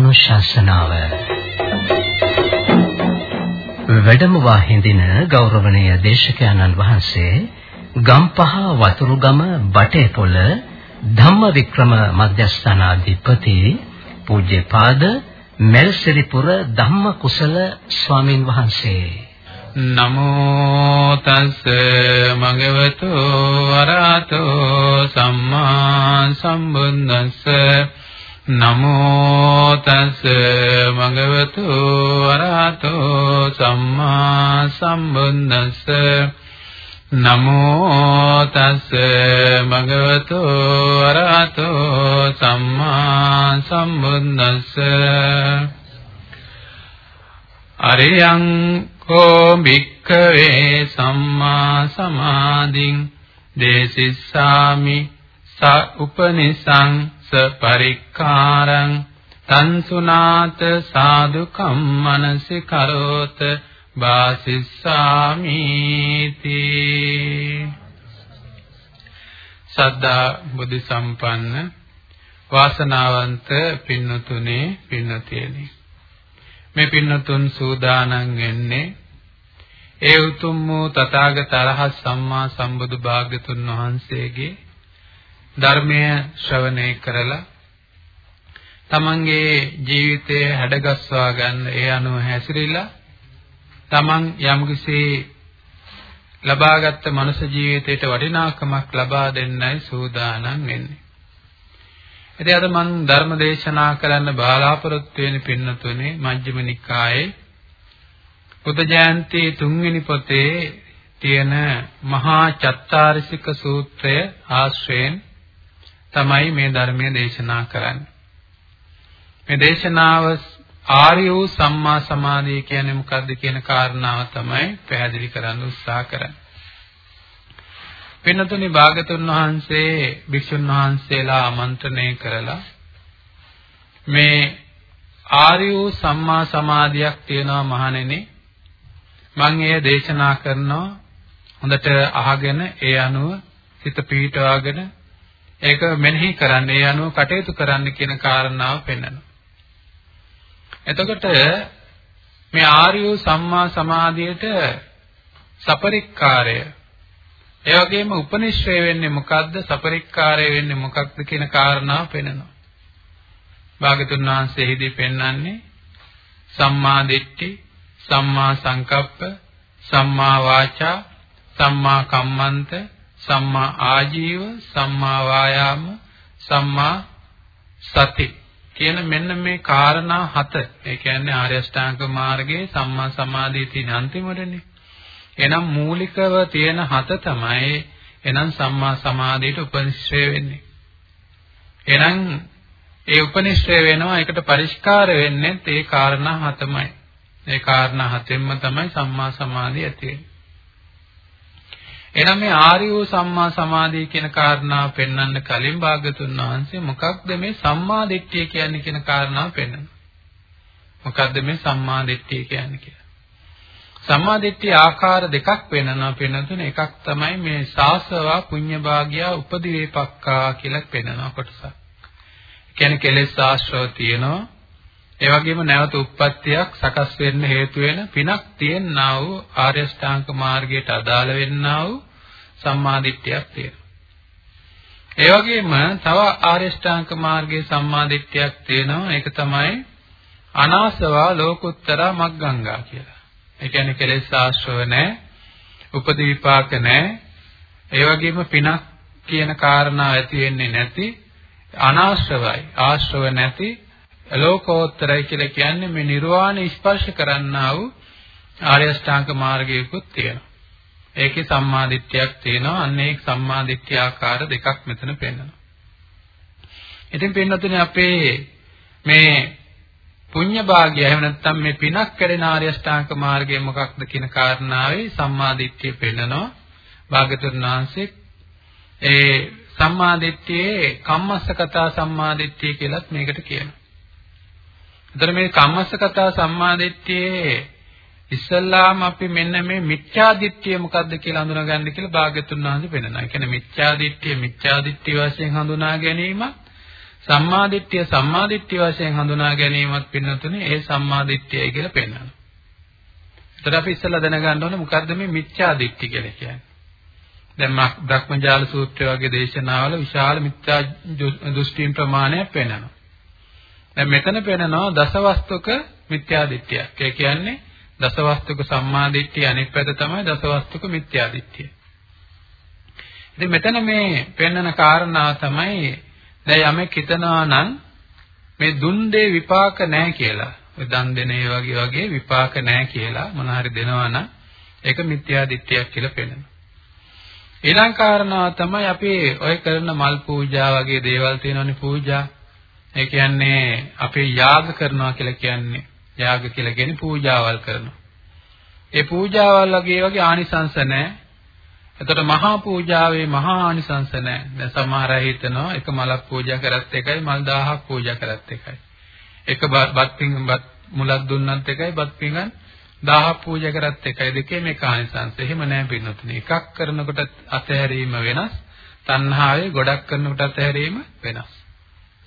ධර්මානුශාසනාව වැඩමවා හිඳින ගෞරවනීය දේශකයන්න් වහන්සේ ගම්පහ වතුරුගම බටේපොළ ධම්මවික්‍රම මධ්‍යස්ථානාධිපති පූජ්‍යපාද මෙල්සිරිපුර ධම්මකුසල ස්වාමින් වහන්සේ. නමෝ තස් මගවතු වරහතෝ සම්මා සම්බුද්දස්ස නමෝ තස් මගවතු වරහතෝ සම්මා සම්බුද්දස්ස. නමෝ තස් මගවතු වරහතෝ සම්මා සම්බුද්දස්ස. අරියං කෝ භික්ඛවේ සම්මා සමාධින් දේසිස්සාමි ස උපනිසං ස පරික්ඛාරං තං සුනාත සාදු කම්මනසි කරෝත වාසිස්සාමි තී සද්ධා බුද්ධ සම්පන්න වාසනාවන්ත පින්නතුනේ පින්නතියනි. මේ පින්නතුන් සූදානම් වෙන්නේ ඒ උතුම් වූ තථාගත අරහත් සම්මා සම්බුදු භාග්‍යතුන් වහන්සේගේ ධර්මය ශ්‍රවණය කරලා තමන්ගේ ජීවිතය හැඩගස්වා ගන්න ඒ අනුව හැසිරීලා තමන් යම්කිසි ලබාගත් මනුෂ්‍ය ජීවිතයට වටිනාකමක් ලබා දෙන්නයි සූදානම් වෙන්නේ. ඉතින් අද මම ධර්ම දේශනා කරන්න බලාපොරොත්තු වෙන පින්නතුනේ මජ්ක්‍ධිම නිකායේ බුද්ධ ජයන්ති තුන්වෙනි පොතේ තියෙන මහා චත්තාරිසික සූත්‍රය ආශ්‍රයෙන් තමයි මේ ධර්මය දේශනා කරන්නේ. මේ දේශනාව ආර්ය වූ සම්මා සමාධිය කියන්නේ මොකක්ද කියන කාරණාව තමයි පැහැදිලි කරන්න උත්සාහ කරන්නේ. පින්නතුනි භාගතුන් වහන්සේ භික්ෂුන් වහන්සේලා ආමන්ත්‍රණය කරලා මේ ආර්ය වූ සම්මා සමාධියක් තියෙනවා මහණෙනි මම එය දේශනා කරනවා හොඳට අහගෙන ඒ අනුව සිත පිහිටවාගෙන ඒක මෙනෙහි කරන්න ඒ අනුව කටයුතු කරන්න කියන කාරණාව පෙන්වනවා. එතකොට මේ ආර්ය සම්මා සමාධියට සපරික්කාරය ඒ වගේම උපනිශ්‍රය වෙන්නේ මොකද්ද සපරික්කාරය වෙන්නේ මොකක්ද කියන කාරණාව පෙන්වනවා. භාගතුන් වහන්සේ එහිදී පෙන්වන්නේ සම්මා දිට්ඨි සම්මා සංකප්ප, සම්මා වාචා, සම්මා කම්මන්ත, සම්මා ආජීව, සම්මා වායාම, සම්මා සති කියන මෙන්න මේ කාරණා හත. ඒ කියන්නේ ආර්ය අෂ්ටාංග මාර්ගයේ සම්මා සමාධිය තියෙන අන්තිමටනේ. එනම් මූලිකව තියෙන හත තමයි එනම් සම්මා සමාධියට උපනිශ්‍රය වෙන්නේ. එනම් ඒ උපනිශ්‍රය වෙනවා ඒකට පරිස්කාර වෙන්නේ ඒ කාරණා හතමයි. ඒ කාරණා හතෙන්ම තමයි සම්මා සමාධිය ඇති වෙන්නේ. එහෙනම් මේ ආර්ය වූ සම්මා සමාධිය කියන කාරණාව පෙන්වන්න කලින් භාගතුන් වහන්සේ මොකක්ද මේ සම්මා දිට්ඨිය කියන්නේ කියන කාරණාව පෙන්වනවා. මොකක්ද මේ සම්මා දිට්ඨිය කියන්නේ කියලා. සම්මා දිට්ඨිය ආකාර දෙකක් වෙනනවා පෙන්වතුන එකක් තමයි මේ සාසවා පුඤ්ඤ භාග්‍යා උපදිවේපක්කා කියලා පෙන්වනවා කොටසක්. කියන්නේ කෙලෙස් ආශ්‍රව තියෙනවා ඒ වගේම නැවත උප්පත්තියක් සකස් වෙන්න හේතු වෙන පිනක් තියෙනා වූ ආර්ය ශ්‍රාංක මාර්ගයට අදාළ වෙන්නා වූ සම්මාදිට්ඨියක් තියෙනවා. ඒ වගේම තව ආර්ය ශ්‍රාංක මාර්ගයේ සම්මාදිට්ඨියක් තියෙනවා. ඒක තමයි අනාසවා ලෝකුත්තර මග්ගංගා කියලා. ඒ කියන්නේ කෙලෙස් ආශ්‍රව නැහැ, උපදී විපාක නැහැ. ඒ වගේම පිනක් කියන කාරණා ඇති වෙන්නේ නැති අනාශ්‍රවයි. ආශ්‍රව නැති ලෝකෝත්තරයි කියලා කියන්නේ මේ නිර්වාණය ස්පර්ශ කරන්නා වූ ආර්ය අෂ්ටාංග මාර්ගයකුත් තියෙනවා. ඒකේ සම්මාදිට්ඨියක් තියෙනවා. අන්න ඒ සම්මාදිට්ඨිය ආකාර දෙකක් මෙතන පෙන්වනවා. ඉතින් පින්නතුනේ අපේ මේ පුඤ්ඤ භාගය එහෙම නැත්නම් මේ පිනක් කැඩෙන ආර්ය අෂ්ටාංග මාර්ගය මොකක්ද කියන කාරණාවේ සම්මාදිට්ඨිය පෙන්වනවා. භාගතුන් වහන්සේ ඒ සම්මාදිට්ඨියේ කම්මස්සකතා සම්මාදිට්ඨිය කියලත් මේකට කියනවා. එතන මේ කම්මස්සකතා සම්මාදිට්ඨියේ ඉස්සල්ලාම අපි මෙන්න මේ මිත්‍යාදිට්ඨිය මොකද්ද කියලා හඳුනාගන්න කියලා භාග්‍යතුන් වහන්සේ පෙන්නනවා. ඒ කියන්නේ මිත්‍යාදිට්ඨිය මිත්‍යාදිට්ඨිය වශයෙන් හඳුනා ගැනීම සම්මාදිට්ඨිය සම්මාදිට්ඨිය වශයෙන් හඳුනා ගැනීමත් පින්නතුනේ ඒ සම්මාදිට්ඨියයි කියලා පෙන්වනවා. එතකොට අපි ඉස්සෙල්ලා දැනගන්න ඕනේ මොකද්ද මේ මිච්ඡා දිට්ඨි කියලා කියන්නේ. දැන් බ්‍රහ්මජාල සූත්‍රය වගේ දේශනාවල විශාල මිත්‍යා දෘෂ්ටීන් ප්‍රමාණයක් පෙන්වනවා. දැන් මෙතන පෙන්වනවා දසවස්තුක මිත්‍යා දිට්ඨියක්. ඒ කියන්නේ දසවස්තුක සම්මා දිට්ඨිය අනිත් පැත්ත තමයි දසවස්තුක මිත්‍යා දිට්ඨිය. ඉතින් මෙතන මේ පෙන්වන කාරණා තමයි දැන් යමෙක් හිතනවා නම් මේ දුන් දේ විපාක නැහැ කියලා. ඔය දන් දෙන ඒ වගේ වගේ විපාක නැහැ කියලා මොන හරි දෙනවා නම් ඒක මිත්‍යා දිට්ඨියක් කියලා පෙන්වනවා. ඊළඟ කාරණාව තමයි අපි ඔය කරන මල් පූජා වගේ දේවල් තියෙනවනේ පූජා. ඒ කියන්නේ අපි යාග කරනවා කියලා කියන්නේ යාග කියලා කියන්නේ පූජාවල් කරනවා. ඒ පූජාවල් වගේ වගේ ආනිසංස නැහැ. එතකොට මහා පූජාවේ මහා ආනිසංස නැහැ. දැන් සමහර අය හිතනවා එක මලක් පූජා කරත් එකයි මල් 1000ක් පූජා කරත් එකයි. එක බත් පිං බත් මුලක් දුන්නත් එකයි බත් පිංගන් 1000ක් පූජා කරත් එකයි දෙකේම එක ආනිසංස. එහෙම නැහැ පින්නතුනේ. එකක් කරනකොට අතහැරීම වෙනස්. තණ්හාවේ ගොඩක් කරනකොට අතහැරීම වෙනස්.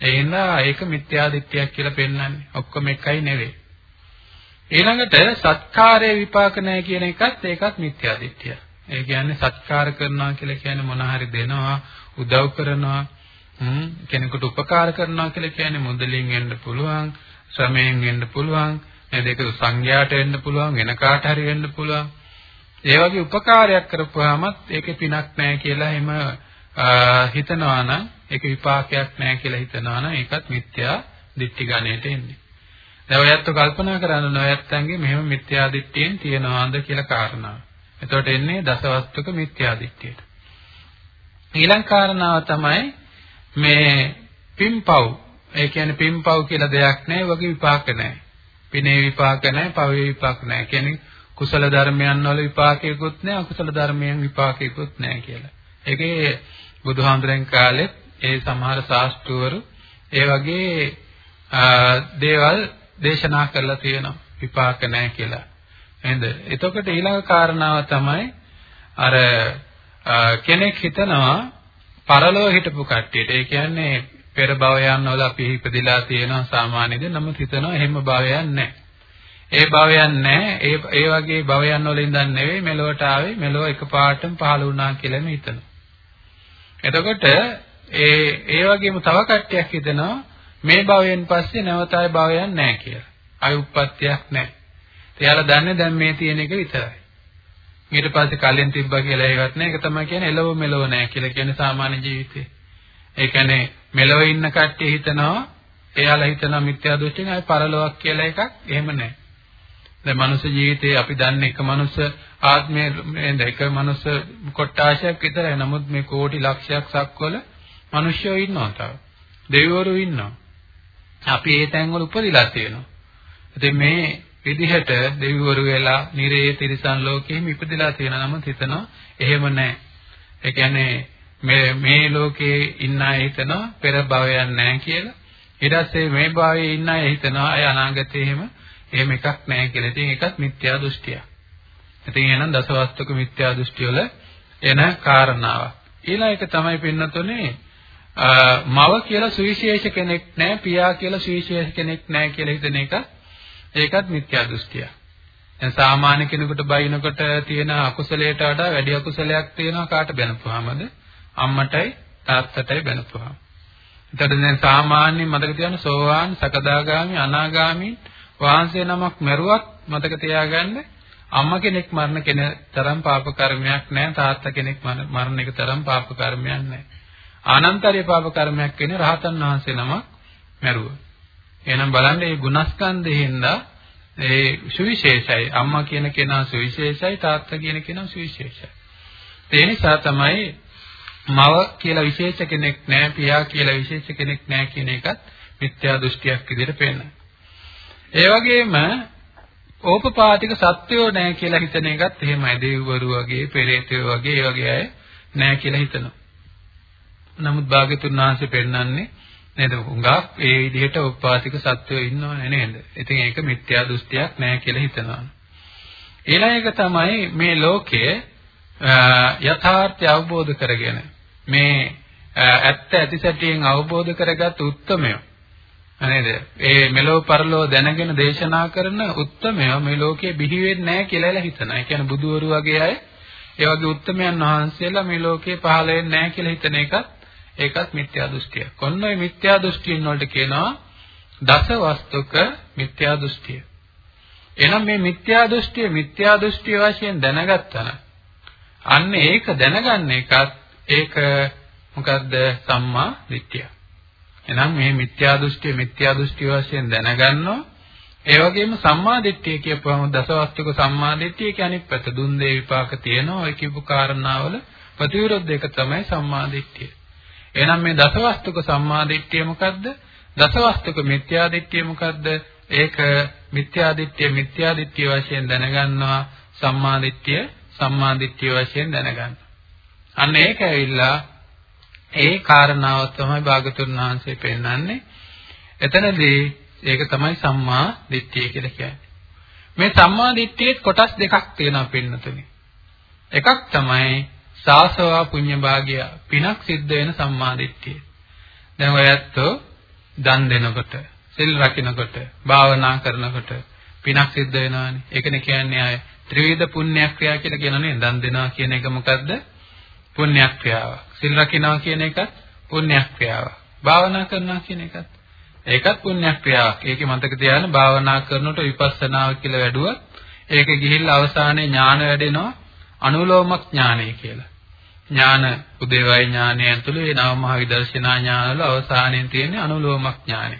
ඒ හින්දා ඒක මිත්‍යා දිට්ඨියක් කියලා පෙන්වන්නේ. ඔක්කොම එකයි නෙවෙයි. ඊළඟට සත්කාරයේ විපාක නැහැ කියන එකත් ඒකත් මිත්‍යා දිට්ඨිය. ඒ කියන්නේ සත්කාර කරනවා කියලා කියන්නේ මොන හරි දෙනවා, උදව් කරනවා, කෙනෙකුට උපකාර කරනවා කියලා කියන්නේ මුදලින් වෙන්න පුළුවන්, ශ්‍රමයෙන් වෙන්න පුළුවන්, නේද? ඒක සංඥාට වෙන්න පුළුවන්, වෙන කාට හරි වෙන්න පුළුවන්. ඒ වගේ උපකාරයක් කරපුවාමත් ඒකේ පිනක් නැහැ කියලා එහෙම හිතනවා නම් ඒක විපාකයක් නැහැ කියලා හිතනවා නම් ඒකත් මිත්‍යා දිට්ඨි ගණයට එන්නේ. දැන් ඔයත් කල්පනා කරන්න ඔයත්න්ගේ මෙහෙම මිත්‍යා දිට්ඨියෙන් තියනවාද කියලා කාරණාව. එතකොට එන්නේ දසවස්තුක මිත්‍යා දිට්ඨියට. ඊළඟ කාරණාව තමයි මේ පිම්පව්. ඒ කියන්නේ පිම්පව් කියලා දෙයක් නැහැ, වගේ විපාක නැහැ. පිනේ විපාක නැහැ, පවේ විපාක නැහැ. කියන්නේ කුසල ධර්මයන් වල විපාකයකුත් නැහැ, අකුසල ධර්මයන් විපාකයකුත් නැහැ කියලා. ඒකේ බුදුහාමුදුරන් කාලෙත් ඒ සමහර ශාස්ත්‍රවරු ඒ වගේ දේවල් දේශනා කරලා තියෙනවා විපාක නැහැ කියලා. නේද? එතකොට ඊළඟ කාරණාව තමයි අර කෙනෙක් හිතනවා පරලෝ හිටපු කට්ටියට. ඒ කියන්නේ පෙර භවයන් වල අපි ඉපදිලා තියෙනවා සාමාන්‍යයෙන් නමුත් හිතනවා එහෙම භවයන් නැහැ. ඒ භවයන් නැහැ. ඒ ඒ වගේ භවයන් වල ඉඳන් නෙවෙයි මෙලොවට ආවේ මෙලොව එකපාරටම පහළ වුණා කියලාම හිතනවා. එතකොට ඒ ඒ වගේම තව කට්ටියක් හිතනවා මේ භවයෙන් පස්සේ නැවත ආය භවයක් නැහැ කියලා. ආය උප්පත්තියක් නැහැ. එයාලා දන්නේ දැන් මේ තියෙන එක විතරයි. ඊට පස්සේ කලින් තිබ්බා කියලා ඒවත් නැහැ. ඒක තමයි කියන්නේ එළව මෙලව නැහැ කියලා කියන්නේ සාමාන්‍ය ජීවිතේ. ඒ කියන්නේ මෙලව ඉන්න කට්ටිය හිතනවා එයාලා හිතනවා මිත්‍යා දෘෂ්ටියෙන් ආය පරලොවක් කියලා එකක් එහෙම නැහැ. දැන් මනුස්ස ජීවිතේ අපි දන්නේ එක මනුස්ස ආත්මයේ එක මනුස්ස කොට්ටාශයක් විතරයි. නමුත් මේ කෝටි ලක්ෂයක් සක්වල මිනිස්සුયો ඉන්නවා තව. දෙවිවරු ඉන්නවා. අපි ඒ තැන්වල උපදිලා තියෙනවා. ඉතින් මේ විදිහට දෙවිවරු වෙලා නිරේ තිරිසන් ලෝකෙහිම ඉපදලා තියෙන නමුත් හිතනවා එහෙම නැහැ. ඒ කියන්නේ මේ මේ ලෝකේ ඉන්න අය හිතනවා පෙර භවයක් නැහැ කියලා. ඊට පස්සේ මේ භවයේ ඉන්න අය හිතනවා අය අනාගතේ එහෙම එහෙම එකක් නැහැ කියලා. ඉතින් ඒකත් මිත්‍යා දෘෂ්ටියක්. ඉතින් එහෙනම් දසවස්තුක මිත්‍යා දෘෂ්ටි වල එන කාරණාවක්. ඊළඟ එක තමයි පින්නතුනේ මව කියලා සුවිශේෂ කෙනෙක් නැහැ, පියා කියලා සුවිශේෂ කෙනෙක් නැහැ කියලා හිතන එක ඒකත් මිත්‍යා දෘෂ්ටියක්. දැන් සාමාන්‍ය කෙනෙකුට බයිනකොට තියෙන අකුසලයට වඩා වැඩි අකුසලයක් තියෙනවා කාට බැනපුවාමද? අම්මටයි තාත්තටයි බැනපුවාම. එතකොට දැන් සාමාන්‍යයෙන් මතක තියාගන්න සෝවාන්, සකදාගාමි, අනාගාමි වහන්සේ නමක් මරුවක් මතක තියාගන්න අම්මා කෙනෙක් මරණ කෙන තරම් පාප කර්මයක් නැහැ තාත්තා කෙනෙක් මරණ එක තරම් පාප කර්මයක් නැහැ ආනන්තරිය පාප කර්මයක් කියන්නේ රහතන් වහන්සේ නමක් මරුවා එහෙනම් බලන්න මේ ගුණස්කන්ධෙන්ද ඒ සුවිශේෂයි. අම්මා කියන කෙනා සුවිශේෂයි, තාත්තා කියන කෙනා සුවිශේෂයි. ඒ නිසා තමයි මව කියලා විශේෂ කෙනෙක් නැහැ, පියා කියලා විශේෂ කෙනෙක් නැහැ කියන එකත් මිත්‍යා දෘෂ්ටියක් විදිහට පේනවා. ඒ වගේම ඕපපාතික සත්‍යෝ නැහැ කියලා හිතන එකත් එහෙමයි. දෙවිවරු වගේ, පෙරේතයෝ වගේ ඒ වගේ අය නැහැ කියලා හිතනවා. නමුත් භාග්‍යතුන් වහන්සේ පෙන්වන්නේ නේද? හුඟක් ඒ විදිහට උපාතික සත්වයෝ ඉන්නවනේ නේද? ඉතින් ඒක මිත්‍යා දෘෂ්ටියක් නෑ කියලා හිතනවා. ඊළඟ එක තමයි මේ ලෝකයේ යථාර්ථය අවබෝධ කරගෙන මේ ඇත්ත ඇතිසැටියෙන් අවබෝධ කරගත් උත්මයෝ නේද? ඒ මෙලෝ පරලෝ දැනගෙන දේශනා කරන උත්මයෝ මේ ලෝකේ බිහි වෙන්නේ නැහැ කියලා හිතනවා. ඒ කියන්නේ බුදුවරු වගේ අය ඒ වගේ උත්මයන් වහන්සේලා මේ ලෝකේ පහළ වෙන්නේ නැහැ කියලා හිතන එකත් ඒකත් මිත්‍යා දෘෂ්ටිය. කොන්න ඔය මිත්‍යා දෘෂ්ටියන් වලට කියනවා දස වස්තුක මිත්‍යා දෘෂ්ටිය. එහෙනම් මේ මිත්‍යා දෘෂ්ටිය මිත්‍යා දෘෂ්ටිය වශයෙන් දැනගත්තා නම් අන්න ඒක දැනගන්න එකත් ඒක මොකද්ද සම්මා දිට්ඨිය. එහෙනම් මේ මිත්‍යා දෘෂ්ටිය මිත්‍යා දෘෂ්ටි වශයෙන් දැනගන්නවා. ඒ වගේම සම්මා දිට්ඨිය කියපුවම දසවස්තුක සම්මා දිට්ඨිය කියන්නේ පැත දුන් දේ විපාක තියෙනවා. ඒ කියපු කාරණාවල ප්‍රතිවිරුද්ධ එක තමයි සම්මා දිට්ඨිය. එහෙනම් මේ දසවස්තුක සම්මා දිට්ඨිය මොකද්ද? දසවස්තුක මිත්‍යා දිට්ඨිය මොකද්ද? ඒක මිත්‍යා දිට්ඨිය මිත්‍යා දිට්ඨිය වශයෙන් දැනගන්නවා. සම්මා දිට්ඨිය සම්මා දිට්ඨිය වශයෙන් දැනගන්නවා. අන්න ඒක ඇවිල්ලා ඒ කාරණාව තමයි භාගතුන් වහන්සේ පෙන්වන්නේ. එතනදී ඒක තමයි සම්මා දිට්ඨිය කියලා කියන්නේ. මේ සම්මා දිට්ඨියේ කොටස් දෙකක් තියෙනවා පින්නතුනි. එකක් තමයි සාසවා පුඤ්ඤ භාගය පිනක් සිද්ධ වෙන සම්මා දිට්ඨිය. දැන් ඔයත් දන් දෙනකොට, සිල් රකින්නකොට, භාවනා කරනකොට පිනක් සිද්ධ වෙනවානේ. ඒකනේ කියන්නේ අය ත්‍රිවිධ පුණ්‍යක්‍රියා කියලා කියනනේ දන් දෙනවා කියන එක මොකද්ද? පුණ්‍යක්‍රියාවක්. සිල් රකින්නවා කියන එකත් පුණ්‍යක්‍රියාවක්. භාවනා කරනවා කියන එකත් ඒකත් පුණ්‍යක්‍රියාවක්. ඒකේ මතක තියාගන්න භාවනා කරනකොට විපස්සනාව කියලා වැඩුවොත් ඒක ගිහිල්ලා අවසානයේ ඥාන වැඩෙනවා අනුලෝමක් ඥානය කියලා. ඥාන උදේවයි ඥානය ඇතුළේ ඒ නව මහ විදර්ශනා ඥානවල අවසානයේ තියෙන අනුලෝමක් ඥානය.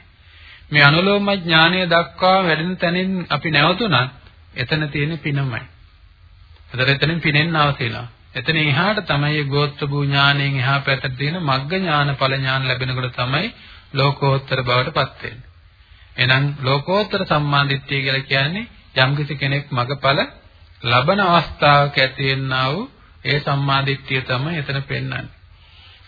මේ අනුලෝම ඥානය දක්වා වැඩෙන තැනින් අපි නැවතුණත් එතන තියෙන පිනමයි. එතන එතනින් පිනෙන් නවතිනවා. එතන එහාට තමයි ගෝත්‍ර භූ ඥාණයෙන් එහා පැත්තට තියෙන මග්ග ඥාන ඵල ඥාන ලැබෙනකොට තමයි ලෝකෝත්තර බවට පත් වෙන්නේ. එහෙනම් ලෝකෝත්තර සම්මාදිට්ඨිය කියලා කියන්නේ යම්කිසි කෙනෙක් මගඵල ලබන අවස්ථාවක ඇති වෙන්නා වූ ඒ සම්මාදිට්ඨිය තමයි එතන පෙන්වන්නේ.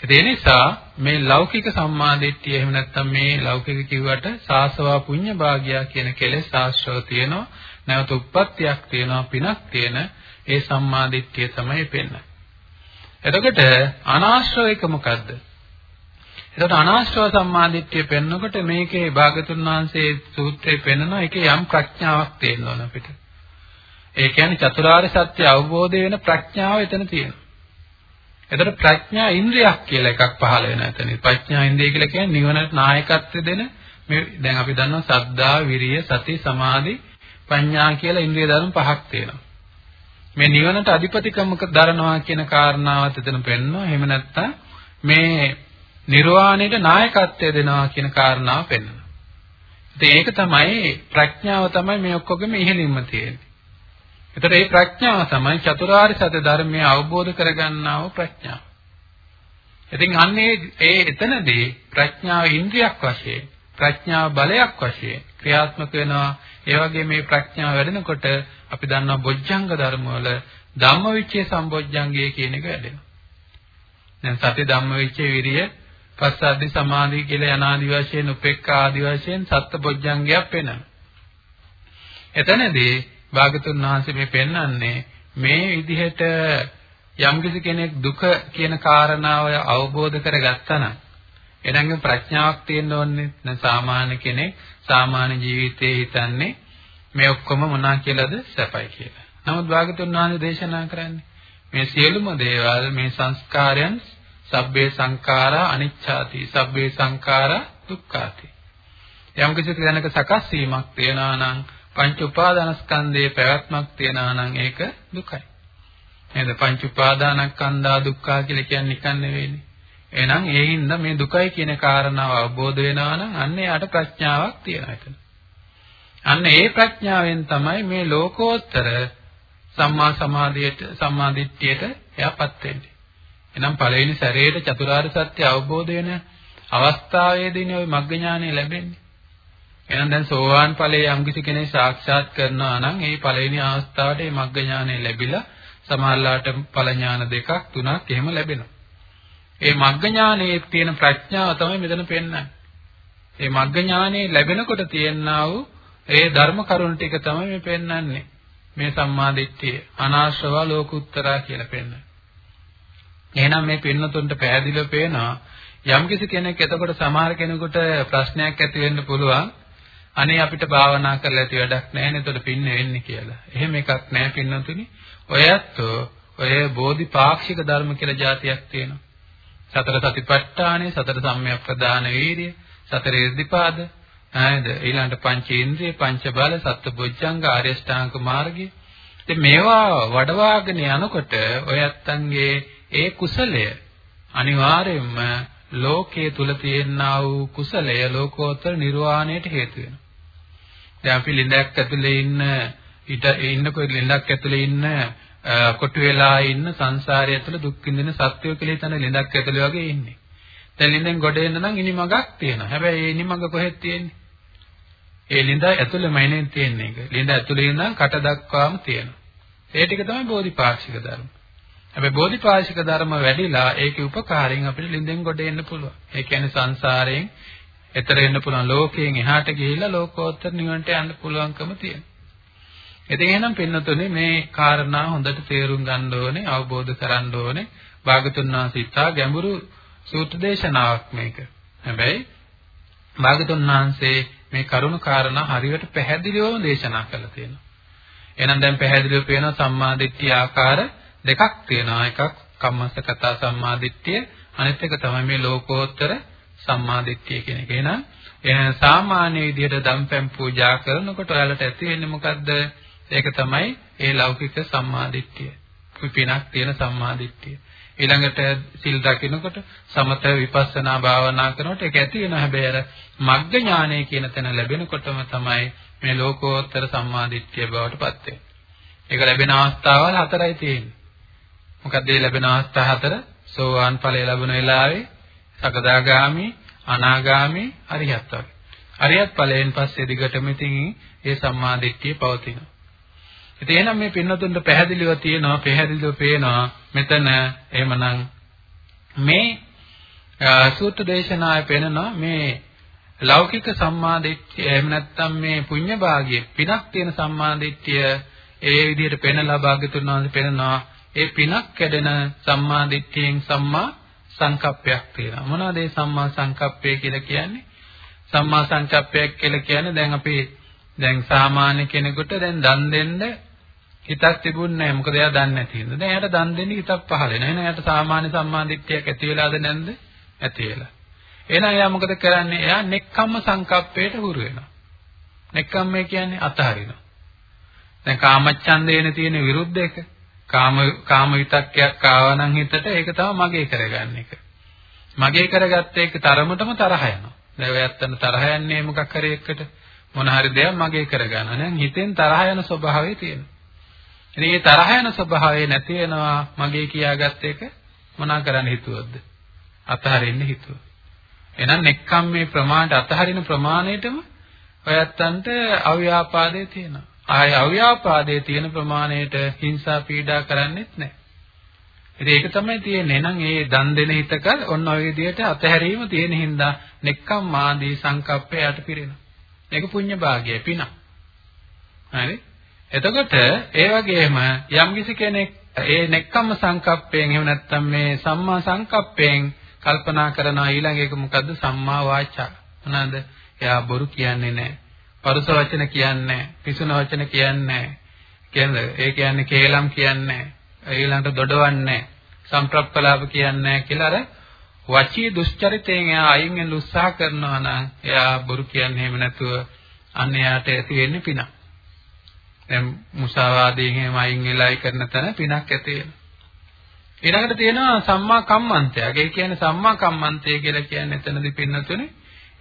ඒ නිසා මේ ලෞකික සම්මාදිට්ඨිය එහෙම නැත්නම් මේ ලෞකික කිව්වට සාසවා පුඤ්ඤ භාග්යා කියන කෙලෙස් ආශ්‍රව තියෙනවා. නැවත උප්පත්තියක් තියෙනවා පිනක් තියෙන ඒ සම්මාදිට්ඨිය තමයි පෙන්වන්නේ. එතකොට අනාශ්‍රව එක මොකද්ද? එතකොට අනාශ්‍රව සම්මාදිට්ඨිය පෙන්වනකොට මේකේ භාගතුන් වහන්සේ සූත්‍රයේ පෙන්වන එකේ යම් ප්‍රඥාවක් තියෙන්න ඕන අපිට. ඒ කියන්නේ චතුරාර්ය සත්‍ය අවබෝධ වෙන ප්‍රඥාව එතන තියෙනවා. එතකොට ප්‍රඥා ඉන්ද්‍රියක් කියලා එකක් පහළ වෙනවා එතන. ප්‍රඥා ඉන්ද්‍රිය කියලා කියන්නේ නිවනට නායකත්වය දෙන මේ දැන් අපි දන්නවා සද්ධා, විරිය, සති, සමාධි, ප්‍රඥා කියලා ඉන්ද්‍රිය ධර්ම පහක් තියෙනවා. මේ නිවනට අධිපතිකමක දරනවා කියන කාරණාවත් එතන පෙන්වනවා. එහෙම නැත්නම් මේ නිර්වාණයට නායකත්වය දෙනවා කියන කාරණාව පෙන්වනවා. ඉතින් ඒක තමයි ප්‍රඥාව තමයි මේ ඔක්කොගෙම ඉහළින්ම තියෙන්නේ. ඒතර මේ ප්‍රඥාව තමයි චතුරාර්ය සත්‍ය ධර්මය අවබෝධ කරගන්නා වූ ප්‍රඥාව. ඉතින් අන්නේ ඒ එතනදී ප්‍රඥාව ඉන්ද්‍රියක් වශයෙන් ප්‍රඥාව බලයක් වශයෙන් ක්‍රියාත්මක වෙනවා. ඒ වගේ මේ ප්‍රඥාව වැඩෙනකොට අපි දන්නවා බොජ්ජංග ධර්ම වල ධම්මවිචේ සම්බොජ්ජංගය කියන එක වැඩෙනවා. දැන් සති ධම්මවිචේ විරිය පස්සද්ධි සමාධි කියලා යනාදි වශයෙන් උපේක්ඛා ආදි වශයෙන් සත්බොජ්ජංගයක් වෙනවා. එතනදී භාගතුන් වහන්සේ මේ පෙන්වන්නේ මේ විදිහට යම්කිසි කෙනෙක් දුක කියන කාරණාව අවබෝධ කරගත්තා නම් එනංග ප්‍රඥාවක් තියෙන්න ඕනේ. දැන් සාමාන්‍ය කෙනෙක් සාමාන්‍ය ජීවිතේ හිතන්නේ මේ ඔක්කොම මොනවා කියලාද සැපයි කියලා. නමුත් භාගතුන් වහන්සේ දේශනා කරන්නේ මේ සියලුම දේවල් මේ සංස්කාරයන් සබ්බේ සංඛාරා අනිච්ඡාති සබ්බේ සංඛාරා දුක්ඛාති. යම් කිසි තැනක සකස් වීමක් තියනවා නම් පංච උපාදානස්කන්ධයේ පැවැත්මක් තියනවා නම් ඒක දුකයි. නේද? පංච උපාදානස්කන්ධා දුක්ඛා කියලා කියන්නේ නිකන් නෙවෙයිනේ. එහෙනම් ඒ හින්දා මේ දුකයි කියන කාරණාව අවබෝධ වෙනවා නම් අන්න එයාට ප්‍රඥාවක් තියෙනවා එතන. අන්න ඒ ප්‍රඥාවෙන් තමයි මේ ලෝකෝත්තර සම්මා සමාධියට සම්මා දිට්ඨියට එයාපත් වෙන්නේ. එහෙනම් පළවෙනි සැරේට චතුරාර්ය සත්‍ය අවබෝධ වෙන අවස්ථාවේදීනේ ওই මග්ග ඥානෙ ලැබෙන්නේ. එහෙනම් දැන් සෝවාන් ඵලයේ යම්කිසි කෙනෙක් සාක්ෂාත් කරනවා නම් ඒ පළවෙනි අවස්ථාවට මේ මග්ග ඥානෙ ලැබිලා සමහරලාට ඵල ඥාන දෙකක් තුනක් එහෙම ලැබෙනවා. ඒ මග්ග ඥානයේ තියෙන ප්‍රඥාව තමයි මෙතන පෙන්වන්නේ. ඒ මග්ග ඥානයේ ලැබෙනකොට තියෙනා වූ ඒ ධර්ම කරුණ ටික තමයි මේ පෙන්වන්නේ. මේ සම්මාදිට්ඨිය අනාශ්‍රව ලෝකුත්තරා කියලා පෙන්වන්නේ. එහෙනම් මේ පින්නතුන්ට පැහැදිලිව පේනවා යම්කිසි කෙනෙක් එතකොට සමහර කෙනෙකුට ප්‍රශ්නයක් ඇති වෙන්න පුළුවන්. අනේ අපිට භාවනා කරලා ඇති වැඩක් නැහැ නේද? එතකොට පින්න වෙන්නේ කියලා. එහෙම එකක් නැහැ පින්නතුනි. ඔයත් ඔය බෝධිපාක්ෂික ධර්ම කියලා જાතියක් තියෙනවා. සතර සතිපට්ඨානෙ, සතර සම්‍යක් ප්‍රදාන වීර්ය, සතර ඉර්ධිපාද, නේද? ඊළඟට පංචේන්ද්‍රිය, පංච බල, සත්බොජ්ජංග, ආර්ය ශ්‍රාංක මාර්ගය. ඉතින් මේවා වඩවාගෙන යනකොට ඔය ඇත්තන්ගේ ඒ කුසලය අනිවාර්යයෙන්ම ලෝකයේ තුල තියෙනා වූ කුසලය ලෝකෝත්තර නිර්වාණයට හේතු වෙනවා. දැන් අපි ලිඳක් ඇතුලේ ඉන්න ඊට ඉන්නකොට ලිඳක් ඇතුලේ ඉන්න කොටු වෙලා ඉන්න සංසාරය තුළ දුක් විඳින සත්‍යය කියලා හිතන ලිඳක් ඇතුලේ වගේ ඉන්නේ. දැන් ලිඳෙන් ගොඩ එන්න නම් ඉනිමගක් තියෙනවා. හැබැයි ඒ ඉනිමග කොහෙද තියෙන්නේ? ඒ ලිඳ ඇතුළෙමයි නේ තියෙන්නේ ඒක. ලිඳ ඇතුලේ ඉඳන් කට දක්වාම තියෙනවා. ඒ ටික තමයි බෝධිපාක්ෂික ධර්ම. හැබැයි බෝධිපාක්ෂික ධර්ම වැඩිලා ඒකේ උපකාරයෙන් අපිට ලිඳෙන් ගොඩ එන්න පුළුවන්. ඒ කියන්නේ සංසාරයෙන් එතර එන්න පුළුවන් ලෝකයෙන් එහාට ගිහිල්ලා ලෝකෝත්තර නිවනට යන්න පුළුවන්කම තියෙනවා. ඉතින් එහෙනම් පින්නතුනේ මේ කාරණා හොඳට තේරුම් ගන්න ඕනේ, අවබෝධ කරගන්න ඕනේ. භාගතුන් වහන්සේ ඉතා ගැඹුරු සූත්‍ර දේශනාවක් මේක. හැබැයි භාගතුන් වහන්සේ මේ කරුණු කාරණා හරියට පැහැදිලිවම දේශනා කළා තියෙනවා. එහෙනම් දැන් පැහැදිලිව පේනවා සම්මාදිට්ඨිය ආකාර දෙකක් තියෙනවා. එකක් කම්මස්සගත සම්මාදිට්ඨිය, අනිත් එක තමයි මේ ලෝකෝත්තර සම්මාදිට්ඨිය කියන එක. එහෙනම් එහෙනම් සාමාන්‍ය විදිහට දම්පැන් පූජා කරනකොට ඔයාලට ඇති වෙන්නේ මොකද්ද? ඒක තමයි ඒ ලෞකික සම්මාදිට්ඨිය. පිනක් තියෙන සම්මාදිට්ඨිය. ඊළඟට සිල් දකිනකොට සමත විපස්සනා භාවනා කරනකොට ඒක ඇති වෙනවා. හැබැයි අර මග්ග ඥානය කියන තැන ලැබෙනකොටම තමයි මේ ලෝකෝත්තර සම්මාදිට්ඨිය බවට පත් වෙන්නේ. ඒක ලැබෙන අවස්ථාවල් හතරයි තියෙන්නේ. මොකක්ද මේ ලැබෙන අවස්ථා හතර? සෝවාන් ඵලය ලැබුණ වෙලාවේ සකදාගාමි, අනාගාමි, අරියත් වගේ. අරියත් ඵලයෙන් පස්සේ දිගටම ඉතින් ඒ සම්මාදිට්ඨිය පවතිනවා. ඉතින් එහෙනම් මේ පින්නතුන්ට පැහැදිලිව තියෙනවා, පැහැදිලිව පේනවා මෙතන එහෙමනම් මේ සූත්‍ර දේශනාවේ පෙන්නනවා මේ ලෞකික සම්මාදිට්ඨිය එහෙම නැත්නම් මේ පුඤ්ඤ භාගයේ පිනක් තියෙන සම්මාදිට්ඨිය ඒ විදිහට පෙන්ලා භාග්‍යතුන් වහන්සේ පෙන්නනවා ඒ පිනක් කැඩෙන සම්මාදිට්ඨියෙන් සම්මා සංකප්පයක් තියෙනවා. මොනවද ඒ සම්මා සංකප්පය කියලා කියන්නේ? සම්මා සංකප්පයක් කියලා කියන්නේ දැන් අපි දැන් සාමාන්‍ය කෙනෙකුට දැන් දන් දෙන්න හිතක් තිබුණේ නැහැ මොකද එයා දන්නේ නැති හින්දා දැන් එයාට දන් දෙන්න හිතක් පහළ වෙනවා එහෙනම් එයාට සාමාන්‍ය සම්මාදිට්ඨියක් ඇති වෙලාද නැද්ද ඇති වෙලා එහෙනම් එයා මොකද කරන්නේ? එයා නෙක්ඛම්ම සංකප්පයට හුරු වෙනවා. නෙක්ඛම්මය කියන්නේ අතහරිනවා. දැන් කාමච්ඡන්දේන තියෙන විරුද්ධ එක. කාම කාම විතක්කයක් ආවනම් හිතට ඒක තමයි මගේ කරගන්න එක. මගේ කරගත්ත එක තරමටම තරහ යනවා. දැන් ඔය ඇත්තන තරහ යන්නේ මොකක් හරි එකට මොන හරි දෙයක් මගේ කරගන්නවා. දැන් හිතෙන් තරහ යන ස්වභාවය තියෙනවා. ඉතින් මේ තරහ යන ස්වභාවය නැති වෙනවා මගේ කියාගත්ත එක මොනා කරන්න හිතුවොත්ද? අතහරින්න හිතුවා. එහෙනම් නෙක්ඛම් මේ ප්‍රමාණයට අතහරින ප්‍රමාණයටම ඔයත්තන්ට අව්‍යාපාදේ තියෙනවා. ආය අව්‍යාපාදේ තියෙන ප්‍රමාණයට හිංසා පීඩා කරන්නේත් නැහැ. ඉතින් ඒක තමයි තියෙන්නේ. එහෙනම් ඒ දන් දෙන හිතක ඔන්න ඔය විදිහට අතහැරීම තියෙන හින්දා නෙක්ඛම් මාදී සංකප්පයට පිරෙනවා. ඒක පුඤ්ඤ භාගය පින. හරි? එතකොට ඒ වගේම යම්කිසි කෙනෙක් ඒ නෙක්ඛම්ම සංකප්පයෙන් එහෙම නැත්නම් මේ සම්මා සංකප්පයෙන් කල්පනා කරනවා ඊළඟ එක මොකද්ද? සම්මා වාචා. මොනවාද? එයා බොරු කියන්නේ නැහැ පරුස වචන කියන්නේ නැහැ පිසුන වචන කියන්නේ නැහැ කියන්නේ ඒ කියන්නේ කේලම් කියන්නේ නැහැ ඊළඟට දොඩවන්නේ සම්ප්‍රප්පලාප කියන්නේ නැහැ කියලා අර වචී දුස්චරිතයෙන් එයා අයින් වෙන්න උත්සාහ කරනවා නම් එයා බොරු කියන්නේ එහෙම නැතුව අන්න එයාට ඇති වෙන්නේ පිනක් දැන් මුසාවාදයෙන් එහෙම අයින් වෙලායි කරන තැන පිනක් ඇති වෙනවා ඊළඟට තියෙනවා සම්මා කම්මන්තයක්. ඒ කියන්නේ සම්මා කම්මන්තය කියලා කියන්නේ එතනදී පින්නතුනේ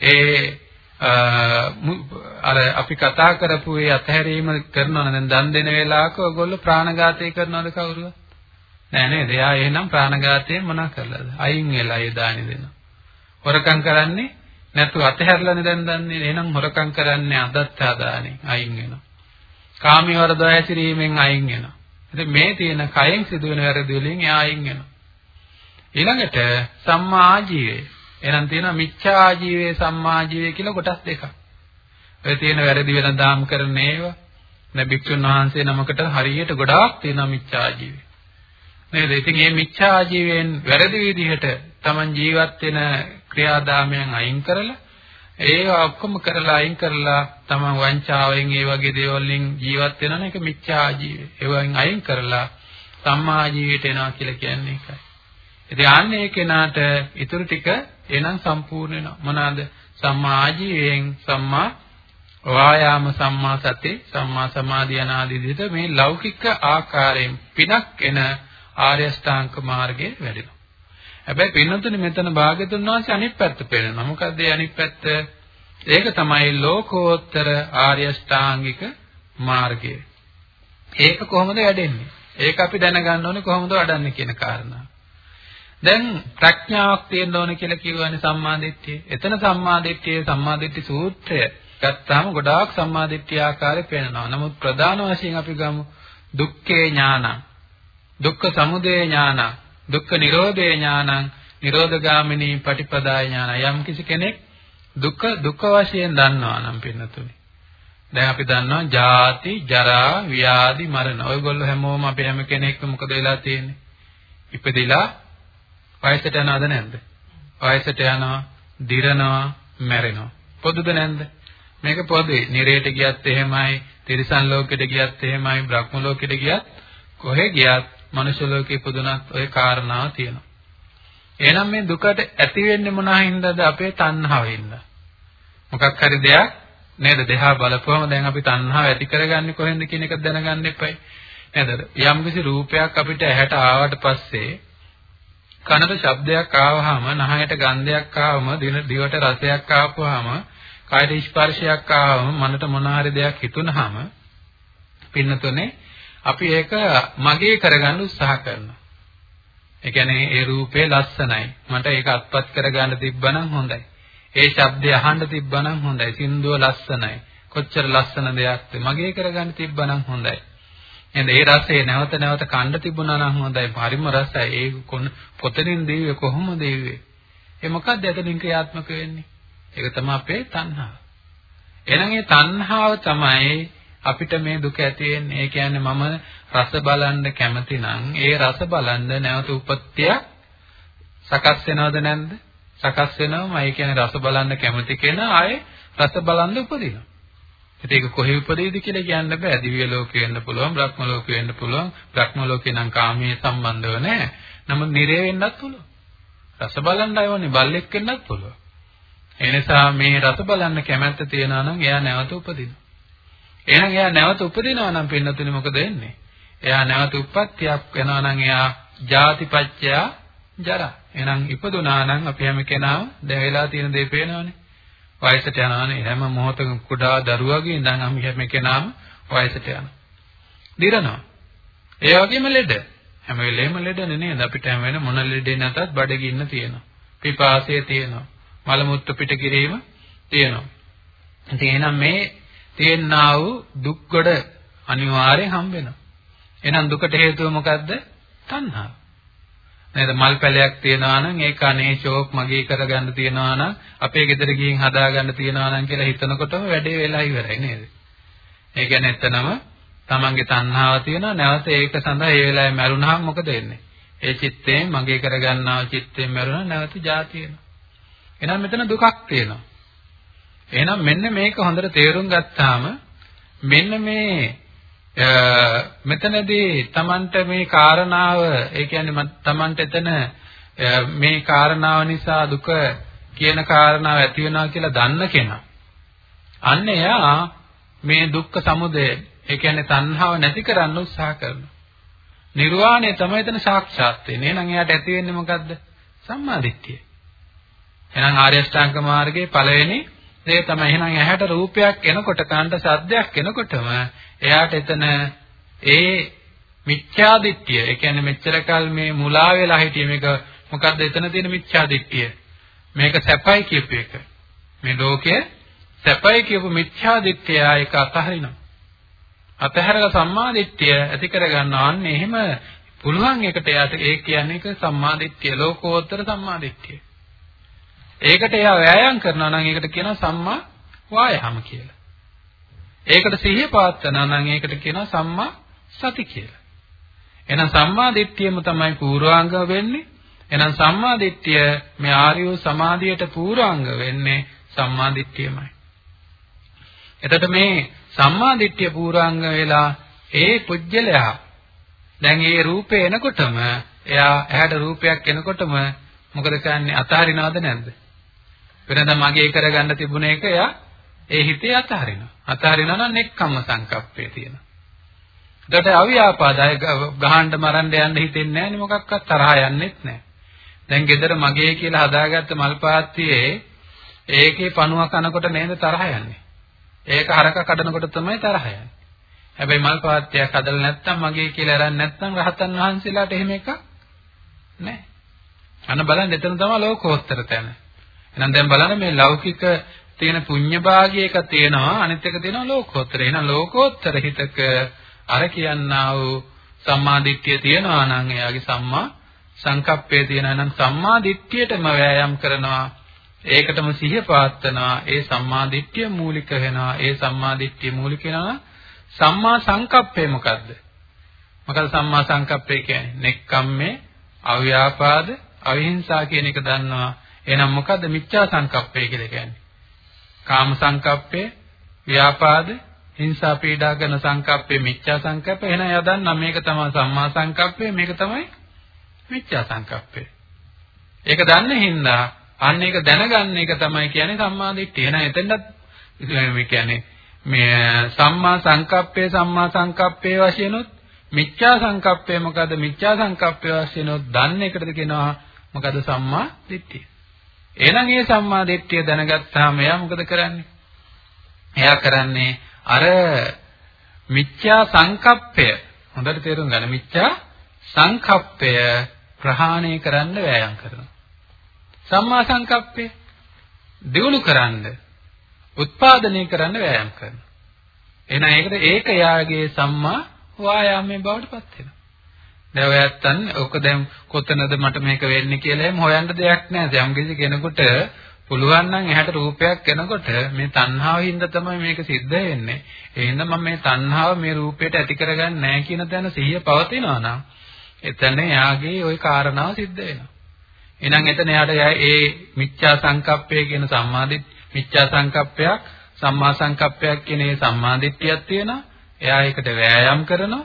ඒ අර අපි කතා කරපු ඒ අතහැරීම කරනවා දැන් දන් දෙන වෙලාවක ඔයගොල්ලෝ ප්‍රාණඝාතය කරනවද කවුරුවත්? නෑ නේද? එයා එහෙනම් ප්‍රාණඝාතයෙන් මොනා කරලාද? අයින් වෙලා ඒ දානි දෙනවා. හොරකම් කරන්නේ නැතු අතහැරලානේ දැන් දන්නේ. එහෙනම් හොරකම් කරන්නේ අදත්තා දානේ අයින් වෙනවා. කාමී වරදවා ඇසිරීමෙන් අයින් වෙනවා. ඉතින් මේ තියෙන කයෙන් සිදුවෙන වැරදි වලින් එයා අයින් වෙනවා. ඊළඟට සම්මා ආජීවය. එහෙනම් තියෙනවා මිච්ඡා ආජීවය සම්මා ආජීවය කියලා කොටස් දෙකක්. ඔය තියෙන වැරදි වෙන දාම් කරන ඒවා. දැන් භික්ෂුන් වහන්සේ නමකට හරියට ගොඩාක් තියෙනවා මිච්ඡා ආජීවය. නේද? ඉතින් මේ මිච්ඡා ආජීවයෙන් වැරදි විදිහට Taman ජීවත් වෙන ක්‍රියාදාමයන් අයින් කරලා ඒ ඔක්කොම කරලා අයින් කරලා Taman වංචාවෙන් ඒ වගේ දේවල් වලින් ජීවත් වෙනවා නේද? මිච්ඡා ආජීවය. ඒවෙන් අයින් කරලා සම්මා ආජීවයට එනවා කියලා කියන්නේ ඒකයි. ඉතින් ආන්නේ ඒ කෙනාට ඊටු ටික එනම් සම්පූර්ණ වෙනවා. මොනවාද? සම්මා ආජීවයෙන් සම්මා වායාම සම්මා සති සම්මා සමාධිය අනාදී විදිහට මේ ලෞකික ආකාරයෙන් පිනක් එන ආර්ය ශ්‍රාංක මාර්ගයේ වැඩෙනවා. හැබැයි පින්නතුනි මෙතන භාග්‍යතුන් වහන්සේ අනිත් පැත්ත පෙන්නනවා. මොකද්ද ඒ අනිත් පැත්ත? ඒක තමයි ලෝකෝත්තර ආර්ය ශ්‍රාංගික මාර්ගය. ඒක කොහොමද වැඩෙන්නේ? ඒක අපි දැනගන්න ඕනේ කොහොමද වඩන්නේ කියන කාරණා. දැන් ප්‍රඥාවක් තියෙන්න ඕන කියලා කියවනේ සම්මාදිට්ඨිය. එතන සම්මාදිට්ඨිය සම්මාදිට්ඨි සූත්‍රය ගත්තාම ගොඩාක් සම්මාදිට්ඨිය ආකාරය පේනවා. නමුත් ප්‍රධාන වශයෙන් අපි ගමු දුක්ඛේ ඥානං, දුක්ඛ සමුදය ඥානං, දුක්ඛ නිරෝධේ ඥානං, නිරෝධගාමිනී පටිපදා ඥාන. යම් කිසි කෙනෙක් දුක දුක වශයෙන් දන්නවා නම් පින්නතුනේ. දැන් අපි දන්නවා ජාති, ජරා, ව්‍යාධි, මරණ. ඔයගොල්ලෝ හැමෝම අපි හැම කෙනෙක්ම මොකද වෙලා තියෙන්නේ? ඉපදිලා වයසට යනවද නැද්ද? වයසට යනවා, දිරනවා, මැරෙනවා. පොදුද නැද්ද? මේක පොදුයි. නිරේට ගියත් එහෙමයි, තිරිසන් ලෝකෙට ගියත් එහෙමයි, බ්‍රහ්ම ලෝකෙට ගියත් කොහෙ ගියත් මනුෂ්‍ය ලෝකේ පුදුනත් ওই කාරණාව තියෙනවා. එහෙනම් මේ දුකට ඇති වෙන්නේ මොනවා හින්දාද අපේ තණ්හාවෙන්ද? මොකක් හරි දෙයක් නේද? දෙහා බලපුවම දැන් අපි තණ්හාව ඇති කරගන්නේ කොහෙන්ද කියන එක දැනගන්න එපයි. නේද? යම්කිසි රූපයක් අපිට ඇහැට ආවට පස්සේ කනට ශබ්දයක් ආවහම නහයට ගන්ධයක් ආවම දිවට රසයක් ආපුවාම කායට ස්පර්ශයක් ආවම මනට මොන හරි දෙයක් හිතුනහම පින්නතුනේ අපි ඒක මගේ කරගන්න උත්සාහ කරනවා. ඒ කියන්නේ ඒ රූපේ ලස්සනයි. මට ඒක අත්පත් කරගන්න තිබ්බනම් හොඳයි. ඒ ශබ්දය අහන්න තිබ්බනම් හොඳයි. සින්දුව ලස්සනයි. කොච්චර ලස්සන දෙයක්ද මගේ කරගන්න තිබ්බනම් හොඳයි. එහෙනම් ඒ රසය නැවත නැවත කන්න තිබුණා නම් හොඳයි. හරිම රසයි. ඒ පොතෙන් දෙවිය කොහොමද දෙවිය? ඒ මොකක්ද එතනින් ක්‍රියාත්මක වෙන්නේ? ඒක තමයි අපේ තණ්හාව. එහෙනම් මේ තණ්හාව තමයි අපිට මේ දුක ඇති වෙන්නේ. ඒ කියන්නේ මම රස බලන්න කැමති නම් ඒ රස බලන්න නැවත උපත්තිය සකස් වෙනවද නැද්ද? සකස් වෙනවම ඒ කියන්නේ රස බලන්න කැමති කෙනා ආයේ රස බලන්න උපදිනවා. ඒක කොහේ උපදෙයිද කියලා කියන්න බෑ. දිව්‍ය ලෝකේ වෙන්න පුළුවන්, බ්‍රහ්ම ලෝකේ වෙන්න පුළුවන්. බ්‍රහ්ම ලෝකේ නම් කාමයේ සම්බන්ධව නැහැ. නමුත් නිරේ වෙන්නත් පුළුවන්. රස බලන්න ආවනේ බල්ලෙක් වෙන්නත් පුළුවන්. ඒ නිසා මේ රස බලන්න කැමැත්ත තියනවා නම් එයා නැවත උපදිනවා. එහෙනම් එයා නැවත උපදිනවා නම් පින්නතුනේ මොකද වෙන්නේ? එයා නැවත උප්පත්තියක් වෙනවා නම් එයා ජාතිපච්චය ජරා. එහෙනම් ඉපදුනා නම් අපි හැම කෙනාම දැන් වෙලා තියෙන දේ පේනවනේ. වයසට යනවානේ හැම මොහොතකම කුඩා දරුවගේ ඉඳන් අපි හැම කෙනාම වයසට යනවා. දිරනවා. ඒ වගේම ලෙඩ. හැම වෙලේම ලෙඩනේ නේද? අපිට හැම වෙලේම මොන ලෙඩේ නැතත් බඩගින්න තියෙනවා. පිපාසය තියෙනවා. මල මුත්‍ර පිට කිරීම තියෙනවා. ඉතින් එහෙනම් මේ තියෙනා වූ දුක් ගොඩ අනිවාර්යෙන් හම්බ වෙනවා. එහෙනම් දුකට හේතුව මොකද්ද? තණ්හාව. නේද මල් පැලයක් තියනවා නම් ඒක අනේ ෂෝක් මගේ කරගන්න තියනවා නම් අපේ ගෙදර ගිහින් හදාගන්න තියනවා නම් කියලා හිතනකොටම වැඩේ වෙලා ඉවරයි නේද? ඒ කියන්නේ එතනම තමන්ගේ තණ්හාව තියෙනවා නැවත ඒක සඳහා ඒ වෙලාවේ මැරුණාම මොකද වෙන්නේ? ඒ චිත්තයෙන් මගේ කරගන්නා චිත්තයෙන් මැරුණා නැවත ජාති වෙනවා. එහෙනම් මෙතන දුකක් තියෙනවා. එහෙනම් මෙන්න මේක හොඳට තේරුම් ගත්තාම මෙන්න මේ මෙතනදී Tamanට මේ කාරණාව ඒ කියන්නේ Tamanට එතන මේ කාරණාව නිසා දුක කියන කාරණාව ඇති වෙනවා කියලා දන්න කෙනා. අන්න එයා මේ දුක්ඛ සමුදය ඒ කියන්නේ තණ්හාව නැති කරන්න උත්සාහ කරනවා. නිර්වාණය තමයි එතන සාක්ෂාත් වෙන්නේ. එහෙනම් එයාට ඇති වෙන්නේ මොකද්ද? සම්මාදිට්ඨිය. එහෙනම් ආර්ය අෂ්ටාංග මාර්ගයේ පළවෙනි දේ තමයි. එහෙනම් ඇහැට රූපයක් එනකොට කාණ්ඩ සද්දයක් එනකොටම එයාට එතන ඒ මිත්‍යා දිට්ඨිය ඒ කියන්නේ මෙච්චර කල් මේ මුලා වෙලා හිටියේ මේක මොකද්ද? එතන තියෙන මිත්‍යා දිට්ඨිය මේක සැපයි කියපු එක. මේ ලෝකයේ සැපයි කියපු මිත්‍යා දිට්ඨිය ඒක අතහරිනවා. අතහැරලා සම්මා දිට්ඨිය ඇති කරගන්නවා. අන්න එහෙම පුළුවන් එකට එයාට ඒ කියන්නේ ඒක සම්මා දිට්ඨිය ලෝකෝත්තර සම්මා දිට්ඨිය ඒකට එයා වෑයම් කරනවා නම් ඒකට කියනවා සම්මා වායාම කියලා. ඒකට සිහිය පවත්වනවා නම් ඒකට කියනවා සම්මා සති කියලා. එහෙනම් සම්මා දිට්ඨියම තමයි පූර්වාංග වෙන්නේ. එහෙනම් සම්මා දිට්ඨිය මේ ආර්ය සමාධියට පූර්වාංග වෙන්නේ සම්මා දිට්ඨියමයි. එතකොට මේ සම්මා දිට්ඨිය පූර්වාංග වෙලා ඒ පුජ්‍යලයා දැන් ඒ රූපේ එනකොටම එයා ඇහැට රූපයක් එනකොටම මොකද කියන්නේ අතහරිනවද නැද්ද? වෙනදා මගේ කරගන්න තිබුණ එක එයා ඒ හිතේ අතහරිනවා. අතහරිනවා නම් නෙක්ඛම්ම සංකප්පේ තියෙනවා. එතකොට අවියාපාදය ගහන්න මරන්න යන්න හිතෙන්නේ නැහැ නේ මොකක්වත් තරහ යන්නෙත් නැහැ. දැන් ගෙදර මගේ කියලා හදාගත්ත මල් පාත්තියේ ඒකේ පණුව කනකොට නේද තරහ යන්නේ. ඒක හරක කඩනකොට තමයි තරහ යන්නේ. හැබැයි මල් පාත්තියක් හදලා නැත්නම් මගේ කියලා අරන් නැත්නම් රහතන් වහන්සේලාට එහෙම එකක් නැහැ. අන්න බලන්න එතන තමයි ලෝකෝත්තර තැන. එහෙනම් දැන් බලන්න මේ ලෞකික තියෙන පුඤ්ඤ භාගය එක තියෙනවා අනිත් එක තියෙනවා ලෝකෝත්තර. එහෙනම් ලෝකෝත්තර හිතක අර කියන්නා වූ සම්මා දිට්ඨිය තියෙනවා නම් එයාගේ සම්මා සංකප්පය තියෙනවා නම් සම්මා දිට්ඨියටම වෑයම් කරනවා. ඒකටම සිහිය පාත්තනවා. ඒ සම්මා දිට්ඨිය මූලික වෙනවා. ඒ සම්මා දිට්ඨිය මූලික වෙනවා. සම්මා සංකප්පය මොකද්ද? මොකද සම්මා සංකප්පය කියන්නේ? නෙක්කම්මේ, අව්‍යාපාද, අවිහිංසා කියන එක දන්නවා. එහෙනම් මොකද්ද මිච්ඡා සංකප්පය කියලා කියන්නේ? කාම සංකප්පය, ව්‍යාපාද, හිංසා පීඩා කරන සංකප්පේ මිච්ඡා සංකප්පය. එහෙනම් එයා දන්නා මේක තමයි සම්මා සංකප්පය, මේක තමයි මිච්ඡා සංකප්පය. ඒක දන්නේ හින්දා අන්න ඒක දැනගන්න එක තමයි කියන්නේ සම්මා දිට්ඨිය. එහෙනම් එතෙන්වත් මේ කියන්නේ මේ සම්මා සංකප්පේ සම්මා සංකප්පේ වශයෙන්ුත් මිච්ඡා සංකප්පය මොකද මිච්ඡා සංකප්පය වශයෙන්ුත් දන්න එකටද කියනවා මොකද සම්මා දිට්ඨිය. එහෙනම් මේ සම්මා දිට්ඨිය දැනගත්තාම එයා මොකද කරන්නේ? එයා කරන්නේ අර මිච්ඡා සංකප්පය හොඳට තේරුම් ගන්න මිච්ඡා සංකප්පය ප්‍රහාණය කරන්න වෑයම් කරනවා. සම්මා සංකප්පය දියුණු කරන්න උත්පාදනය කරන්න වෑයම් කරනවා. එහෙනම් ඒකට ඒක යාගේ සම්මා වායාමයේ බවට පත් වෙනවා. දැන් ඔයත්තන් ඔක දැන් කොතනද මට මේක වෙන්නේ කියලා එහෙම හොයන්න දෙයක් නැහැ. යම් කිසි කෙනෙකුට පුළුවන් නම් එහාට රූපයක් එනකොට මේ තණ්හාවින්ද තමයි මේක සිද්ධ වෙන්නේ. ඒ හින්දා මම මේ තණ්හාව මේ රූපයට ඇති කරගන්නේ නැහැ කියන තැන සිහිය පවතිනවා නම් එතන එයාගේ ওই කාරණාව සිද්ධ වෙනවා. එහෙනම් එතන එයාට ඒ මිච්ඡා සංකප්පය කියන සම්මාදිට මිච්ඡා සංකප්පයක් සම්මා සංකප්පයක් කියන මේ සම්මාදිට්ඨියක් තියෙනවා. එයා ඒකට වෑයම් කරනවා.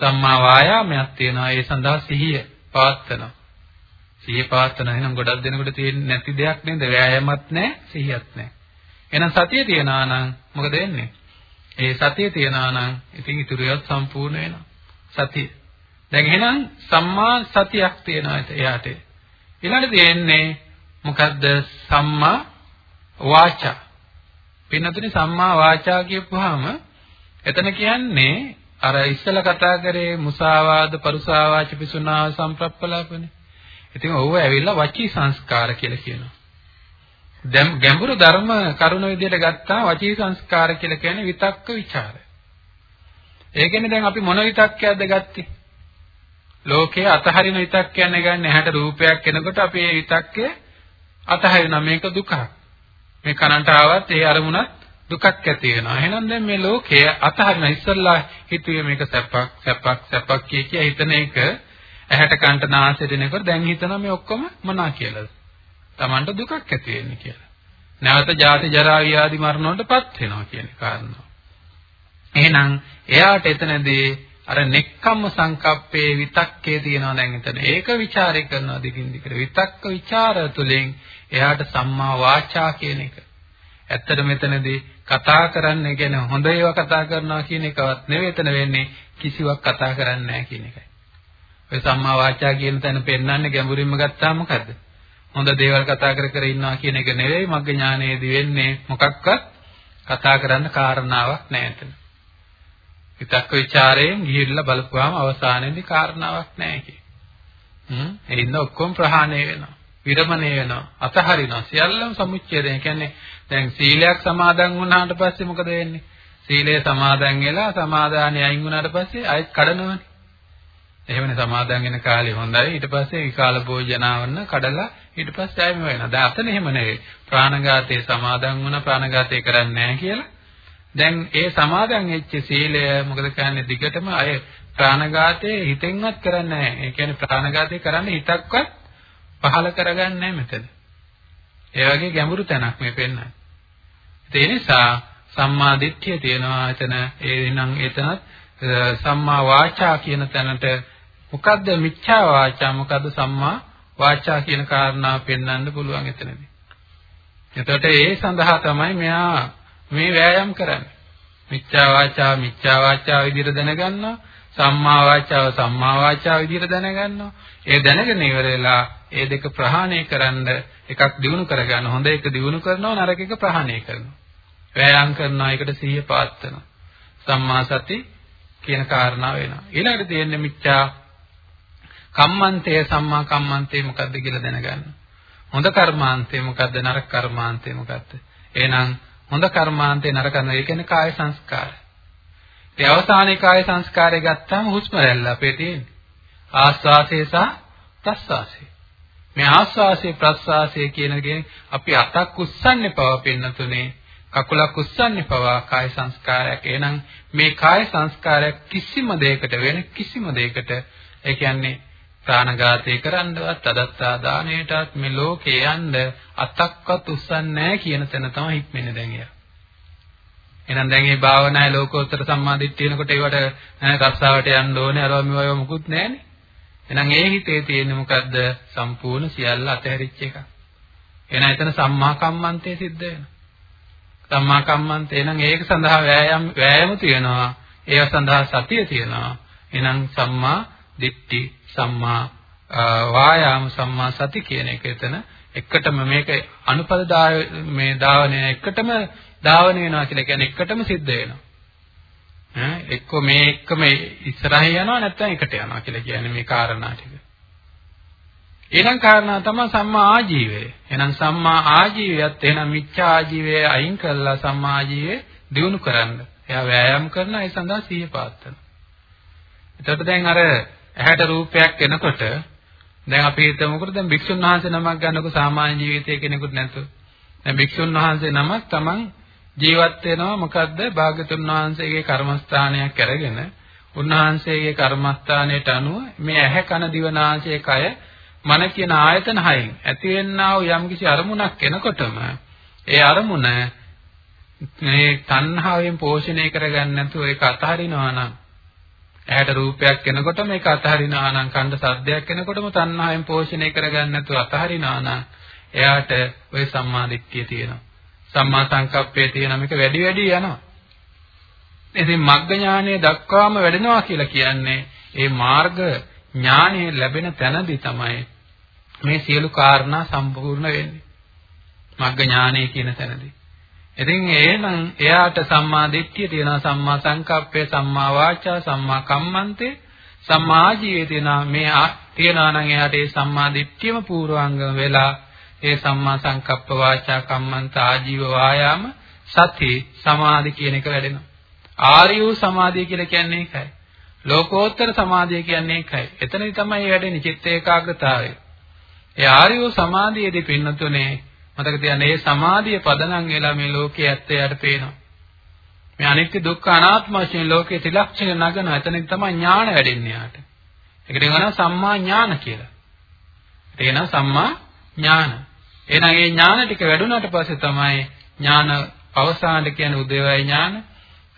සම්මා වායාමයක් තියෙනවා. ඒ සඳහා සිහිය පවත්නවා. සිහිය පවත්වන එහෙනම් ගොඩක් දෙනෙකුට තියෙන්නේ නැති දෙයක් නේද? වෑයමත් නැහැ, සිහියත් නැහැ. එහෙනම් සතිය තියනවා නම් මොකද වෙන්නේ? ඒ සතිය තියනවා නම් ඉතින් ඉතුරුයත් සම්පූර්ණ වෙනවා. සතිය. දැන් එහෙනම් සම්මා සතියක් තියෙනවා එයාට. ඊළඟට තියෙන්නේ මොකද්ද? සම්මා වාචා. පින්නතුනි සම්මා වාචා කියපුවාම එතන කියන්නේ අර ඉස්සල කතා කරේ මුසාවාද, පරුසාවාච, පිසුනා සම්ප්‍රප්පලාපනේ. ඉතින් ඕව ඇවිල්ලා වචී සංස්කාර කියලා කියනවා. දැන් ගැඹුරු ධර්ම කරුණ විදිහට ගත්තා වචී සංස්කාර කියලා කියන්නේ විතක්ක ਵਿਚාර. ඒ කියන්නේ දැන් අපි මොන විතක්කයක්ද ගත්තේ? ලෝකයේ අතහරින විතක්කයන් ගන්න ඇහැට රූපයක් එනකොට අපි ඒ විතක්කේ අතහරිනවා මේක දුකක්. මේ කනට ආවත් ඒ අරමුණත් දුකක් ඇති වෙනවා. එහෙනම් දැන් මේ ලෝකය අතහරින ඉස්සල්ලා හිතුවේ මේක සැපක් සැපක් සැපක් කිය කිය හිතන එක ඇහැට කන්ට නාසයට දෙනකොට දැන් හිතනවා මේ ඔක්කොම මනා කියලා. Tamanට දුකක් ඇති වෙන්නේ කියලා. නැවත ජාති ජරා ව්‍යාධි මරණ වලටපත් වෙනවා කියන කාරණා. එහෙනම් එයාට එතනදී අර නෙක්ඛම්ම සංකප්පේ විතක්කේ තියෙනවා දැන් එතන. ඒක ਵਿਚාරය කරනවා දිගින් දිගට. විතක්ක ਵਿਚාර තුළින් එයාට සම්මා වාචා කියන එක. ඇත්තට මෙතනදී කතා කරන්න කියන හොඳ ඒවා කතා කරනවා කියන එකවත් නෙවෙයි එතන වෙන්නේ කිසිවක් කතා කරන්නේ නැහැ කියන එකයි. ඔය සම්මා වාචා කියන තැන පෙන්වන්නේ ගැඹුරින්ම ගත්තාම මොකද්ද? හොඳ දේවල් කතා කර කර ඉන්නවා කියන එක නෙවෙයි මග්ග ඥානයේදී වෙන්නේ මොකක්වත් කතා කරන්න කාරණාවක් නැහැ එතන. විතක්ක ਵਿਚාරයෙන් ගිහිල්ලා බලපුවාම අවසානයේදී කාරණාවක් නැහැ කිය. හ්ම් ඒ ඉන්න ඔක්කොම ප්‍රහාණය වෙනවා. විරමණය වෙනවා. අතහරිනවා. සියල්ලම සමුච්ඡේදය. කියන්නේ දැන් සීලයක් සමාදන් වුණාට පස්සේ මොකද වෙන්නේ? සීලය සමාදන් වෙලා සමාදානය අයින් වුණාට පස්සේ ආයෙත් කඩනවනේ. එහෙමනේ සමාදන් වෙන කාලේ හොඳයි. ඊට පස්සේ විකාල භෝජනාවන්න කඩලා ඊට පස්සේ ආයෙම වෙනවා. දැන් අතන එහෙම නෙවෙයි. ප්‍රාණඝාතයේ සමාදන් වුණා ප්‍රාණඝාතය කරන්නේ නැහැ කියලා. දැන් ඒ සමාදන් වෙච්ච සීලය මොකද කියන්නේ දිගටම අය ප්‍රාණඝාතේ හිතෙන්වත් කරන්නේ නැහැ. ඒ කියන්නේ ප්‍රාණඝාතේ කරන්න හිතක්වත් පහල කරගන්නේ නැහැ මෙතන. ඒ වගේ ගැඹුරු තැනක් මේ පෙන්වන්නේ. ඒ නිසා සම්මා දිට්ඨිය තියෙනවා එතන ඒ නම් එතනත් සම්මා වාචා කියන තැනට මොකද්ද මිච්ඡා වාචා මොකද්ද සම්මා වාචා කියන කාරණාව පෙන්වන්න පුළුවන් එතනදී. එතකොට ඒ සඳහා තමයි මෙයා මේ වෑයම් කරන්නේ. මිච්ඡා වාචා මිච්ඡා වාචා විදිහට දැනගන්නවා. සම්මා වාචාව සම්මා වාචා විදිහට දැනගන්නවා. ඒ දැනගෙන ඉවරලා ඒ දෙක ප්‍රහාණය කරන්න එකක් දිනු කරගන්න හොඳ එක දිනු කරනවා නරක එක ප්‍රහාණය කරනවා. වෑයම් කරනවා ඒකට සිහිය පාත්වනවා. සම්මා සති කියන කාරණාව වෙනවා. ඊළඟට තියෙන්නේ මිච්ඡා කම්මන්තේ සම්මා කම්මන්තේ මොකද්ද කියලා දැනගන්න. හොඳ කර්මාන්තේ මොකද්ද නරක කර්මාන්තේ මොකද්ද? එහෙනම් හොඳ කර්මාන්තේ නරක කර්ම ඒ කියන්නේ කාය සංස්කාර. ඒ අවසානයේ කාය සංස්කාරය ගත්තාම හුස්ම රැල්ල අපේ තියෙන්නේ. ආස්වාසය සහ ප්‍රස්වාසය. මේ ආස්වාසය ප්‍රස්වාසය කියන අපි අතක් උස්සන්නේ පව පින්නතුනේ කකුලක් උස්සන්නේ පවා කාය සංස්කාරයක්. එහෙනම් මේ කාය සංස්කාරයක් කිසිම දෙයකට වෙන කිසිම දෙයකට ඒ කියන්නේ ප්‍රාණඝාතය කරන්නවත් අදත්තා දාණයටත් මේ ලෝකේ යන්න අතක්වත් උස්සන්නේ නැහැ කියන තැන තමයි හික්මෙන්නේ දැන් එයා. එහෙනම් දැන් මේ භාවනාවේ ලෝකෝත්තර සම්මාදිට්ඨියනකොට ඒවට රස්සාවට යන්න ඕනේ අරව මේව මොකුත් නැහැනේ. එහෙනම් ඒ හිතේ තියෙන්නේ මොකද්ද? සම්පූර්ණ සියල්ල අතහැරිච්ච එක. එහෙනම් එතන සම්මා කම්මන්තේ සිද්ධ වෙනවා. සම්මා කම්මන්තේ එහෙනම් ඒක සඳහා වෑයම් වෑයම තියෙනවා. ඒව සඳහා සතිය තියෙනවා. එහෙනම් සම්මා දිට්ඨි සම්මා වායාම සම්මා සති කියන එක එතන එකටම මේක අනුපද මේ ධාවනය එකටම ධාවන වෙනවා කියලා කියන්නේ එකටම සිද්ධ වෙනවා. ඈ එක්ක මේ එක්කම ඉස්සරහින් යනවා නැත්නම් එකට යනවා කියලා කියන්නේ මේ කාරණා ටික. ඊළඟ කාරණා තමයි සම්මා ආජීවය. එහෙනම් සම්මා ආජීවයත් එහෙනම් මිච්ඡා ආජීවය අයින් කරලා සම්මා ආජීවය දියුණු කරන්න. එයා වෑයම් කරන ඒ සඳහා සිහිය පාත්තන. එතකොට දැන් අර ඇහැට රූපයක් එනකොට දැන් අපි හිතමුකෝ දැන් භික්ෂුන් වහන්සේ නමක් ගන්නකො සාමාන්‍ය ජීවිතයේ කෙනෙකුට නැතුව. දැන් භික්ෂුන් වහන්සේ නමක් තමන් ජීවත් වෙනවා මොකද්ද? භාගතුන් වහන්සේගේ කර්මස්ථානයක් අරගෙන උන්වහන්සේගේ කර්මස්ථානයට අනුව මේ ඇහැ කන දිව නාසය කය මන කියන ආයතන හයෙන් ඇතිවෙනා වූ යම්කිසි අරමුණක් එනකොටම ඒ අරමුණ මේ තණ්හාවෙන් පෝෂණය කරගන්න නැතුව ඒක අතහරිනවා නම් ඇහැට රූපයක් එනකොට මේක අතහරිනවා නම් කණ්ඩ සද්දයක් එනකොටම තණ්හාවෙන් පෝෂණය කරගන්න නැතුව අතහරිනවා නම් එයාට ওই සම්මාදිට්ඨිය තියෙනවා. සම්මා සංකප්පය තියෙන මේක වැඩි වැඩි යනවා. ඉතින් මග්ග ඥානය දක්වාම වැඩෙනවා කියලා කියන්නේ ඒ මාර්ග ඥානය ලැබෙන තැනදී තමයි මේ සියලු කාරණා සම්පූර්ණ වෙන්නේ. මග්ග ඥානය කියන තැනදී. ඉතින් එහෙනම් එයාට සම්මා දිට්ඨිය තියෙනවා සම්මා සංකප්පය සම්මා වාචා සම්මා කම්මන්තේ සම්මා ජීවේ තියෙනවා මේ තියනවා නම් එයාට ඒ සම්මා දිට්ඨියම පූර්වාංගම වෙලා ඒ සම්මා සංකප්ප වාචා කම්මන්ත ආජීව වායාම සති සමාධි කියන එක වැඩෙනවා ආර්ය වූ සමාධිය කියලා කියන්නේ ඒකයි ලෝකෝත්තර සමාධිය කියන්නේ ඒකයි එතනදි තමයි වැඩෙන්නේ චිත්ත ඒකාග්‍රතාවය ඒ ආර්ය වූ සමාධියේදී පින්නතුනේ මතක තියාගන්න මේ සමාධිය පදනම් වෙලා මේ ලෝකයේ ඇත්ත යට පේනවා. මේ අනිත්‍ය දුක්ඛ අනාත්ම වශයෙන් ලෝකයේ ත්‍රිලක්ෂණ නගන එතනින් තමයි ඥාන වැඩෙන්නේ යාට. ඒකට කියනවා සම්මා ඥාන කියලා. ඒක නම් සම්මා ඥාන. එහෙනම් මේ ඥාන ටික වැඩුණාට පස්සේ තමයි ඥාන අවසානට කියන්නේ උදේවය ඥාන,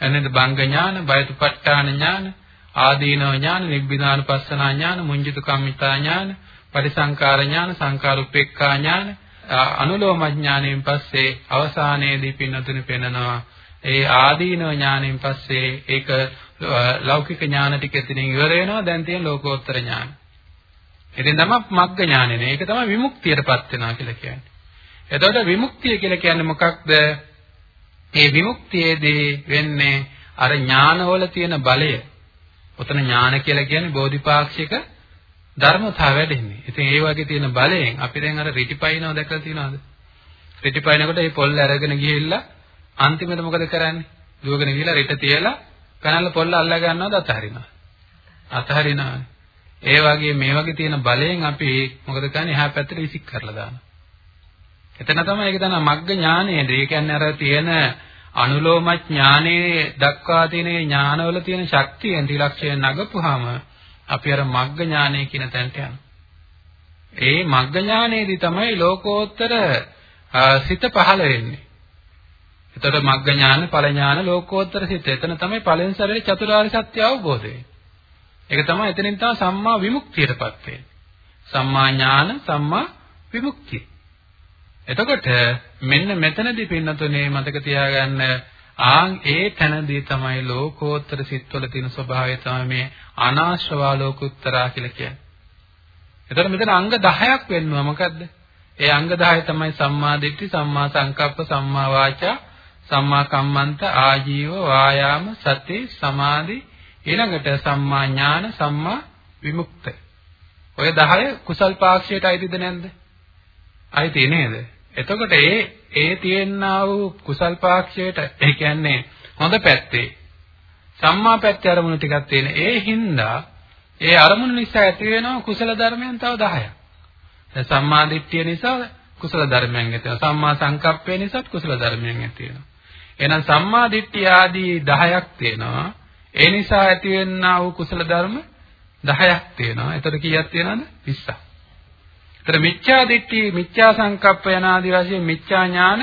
එන්නද බංග ඥාන, බයතුපට්ඨාන ඥාන, ආදීනව ඥාන, නිබ්බිදානුපස්සනා ඥාන, මුංජිත කම්මිතා ඥාන, පරිසංකාර ඥාන, සංකාරුප්පේක්ඛා ඥාන අනුලෝම ඥාණයෙන් පස්සේ අවසානයේදී පින්නතුනි පෙන්නනවා ඒ ආදීනව ඥාණයෙන් පස්සේ ඒක ලෞකික ඥාන ටික එතනින් ඉවර වෙනවා දැන් තියෙන ලෝකෝත්තර ඥාන. ඉතින් තමයි මග්ග ඥානෙනේ. ඒක තමයි විමුක්තියටපත් වෙනවා කියලා කියන්නේ. එතකොට විමුක්තිය කියලා කියන්නේ මොකක්ද? මේ විමුක්තියේදී වෙන්නේ අර ඥානවල තියෙන බලය. ඔතන ඥාන කියලා කියන්නේ බෝධිපාක්ෂික ධර්මතාව වැඩෙන්නේ. ඉතින් ඒ වගේ තියෙන බලයෙන් අපි දැන් අර රිටිපයින්ව දැකලා තියෙනවද? රිටිපයින්කොට මේ පොල් අරගෙන ගිහිල්ලා අන්තිමට මොකද කරන්නේ? දුවගෙන ගිහිල්ලා රිට තියලා කනල්ල පොල්ල අල්ලා ගන්නවද අතහරිනවද? අතහරිනවනේ. ඒ වගේ මේ වගේ තියෙන බලයෙන් අපි මොකද කරන්නේ? එහා පැත්තට විසික් කරලා දානවා. එතන තමයි ඒක තමයි මග්ග ඥානයේද. ඒ කියන්නේ අර තියෙන අනුලෝම ඥානයේ දක්වා තියෙන ඥානවල තියෙන ශක්තියෙන් ත්‍රිලක්ෂය නගපුවාම අපි අර මග්ග ඥානය කියන තැනට යනවා. ඒ මග්ග ඥානයේදී තමයි ලෝකෝත්තර සිත පහළ වෙන්නේ. එතකොට මග්ග ඥාන, ඵල ඥාන, ලෝකෝත්තර සිත. එතන තමයි ඵලෙන් සැරේ චතුරාර්ය සත්‍ය අවබෝධ වෙන්නේ. ඒක තමයි එතනින් තමයි සම්මා විමුක්තියටපත් වෙන්නේ. සම්මා ඥාන, සම්මා විමුක්තිය. එතකොට මෙන්න මෙතනදී පින්නතුනේ මතක තියාගන්න ආන් ඒ තැනදී තමයි ලෝකෝත්තර සිත්වල තියෙන ස්වභාවය තමයි මේ අනාශ්‍රවා ලෝකුත්තරා කියලා කියන්නේ. එතකොට මෙතන අංග 10ක් වෙන්නවා මොකද්ද? ඒ අංග 10 තමයි සම්මා දිට්ඨි, සම්මා සංකප්ප, සම්මා වාචා, සම්මා කම්මන්ත, ආජීව, වායාම, සති, සමාධි, ඊළඟට සම්මා ඥාන, සම්මා විමුක්ත. ඔය 10 කුසල් පාක්ෂයට අයිතිද නැද්ද? අයිති නේද? එතකොට ඒ ඒ තියෙනා වූ කුසල් පාක්ෂයට ඒ කියන්නේ හොඳ පැත්තේ සම්මා පැත්තේ අරමුණු ටිකක් තියෙන. ඒ හින්දා ඒ අරමුණු නිසා ඇති වෙනවා කුසල ධර්මයන් තව 10ක්. දැන් සම්මා දිට්ඨිය නිසා කුසල ධර්මයන් ඇති වෙනවා. සම්මා සංකප්පය නිසාත් කුසල ධර්මයන් ඇති වෙනවා. එහෙනම් සම්මා දිට්ඨිය ආදී 10ක් තියෙනවා. ඒ නිසා ඇති වෙන්නා වූ කුසල ධර්ම 10ක් තියෙනවා. එතකොට කීයක් තියෙනවද? 20ක්. එතකොට මිච්ඡා දිට්ඨි, මිච්ඡා සංකප්ප යන ආදී වශයෙන් මිච්ඡා ඥාන,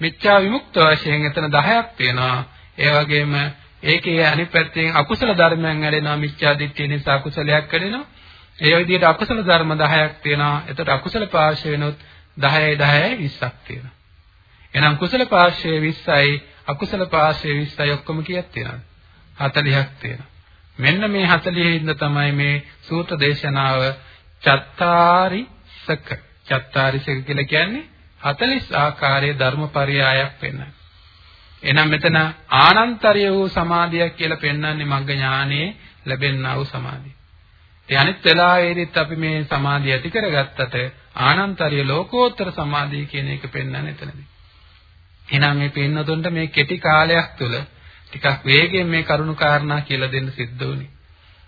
මිච්ඡා විමුක්ත වශයෙන් එතන 10ක් තියෙනවා. ඒ වගේම ඒකේ අනිත් පැත්තෙන් අකුසල ධර්මයන් වැඩෙනවා මිච්ඡා දිට්ඨිය නිසා අකුසලයක් වැඩෙනවා. ඒ විදිහට අකුසල ධර්ම 10ක් තියෙනවා. එතකොට අකුසල පාර්ශ්ව වෙනොත් 10යි 10යි 20ක් තියෙනවා. එහෙනම් කුසල පාර්ශ්වය 20යි අකුසල පාර්ශ්වය 20යි ඔක්කොම කීයක් තියෙනවද? 40ක් තියෙනවා. මෙන්න මේ 40 ඉඳ තමයි මේ සූත්‍ර දේශනාව චත්තාරිසක චත්තාරිසක කියලා කියන්නේ 40 ආකාරයේ ධර්මපරයයක් වෙනවා. එහෙනම් මෙතන ආනන්තරිය වූ සමාධියක් කියලා පෙන්වන්නේ මග්ග ඥානයේ ලැබෙනා වූ සමාධිය. ඒ අනිත් වෙලාවේදීත් අපි මේ සමාධිය ඇති කරගත්තට ආනන්තරිය ලෝකෝත්තර සමාධිය කියන එක පෙන්වන්නේ එතනදී. එහෙනම් මේ පින්නතුන්ට මේ කෙටි කාලයක් තුළ ටිකක් වේගෙන් මේ කරුණු කාරණා කියලා දෙන්න සිද්ධ වුණේ.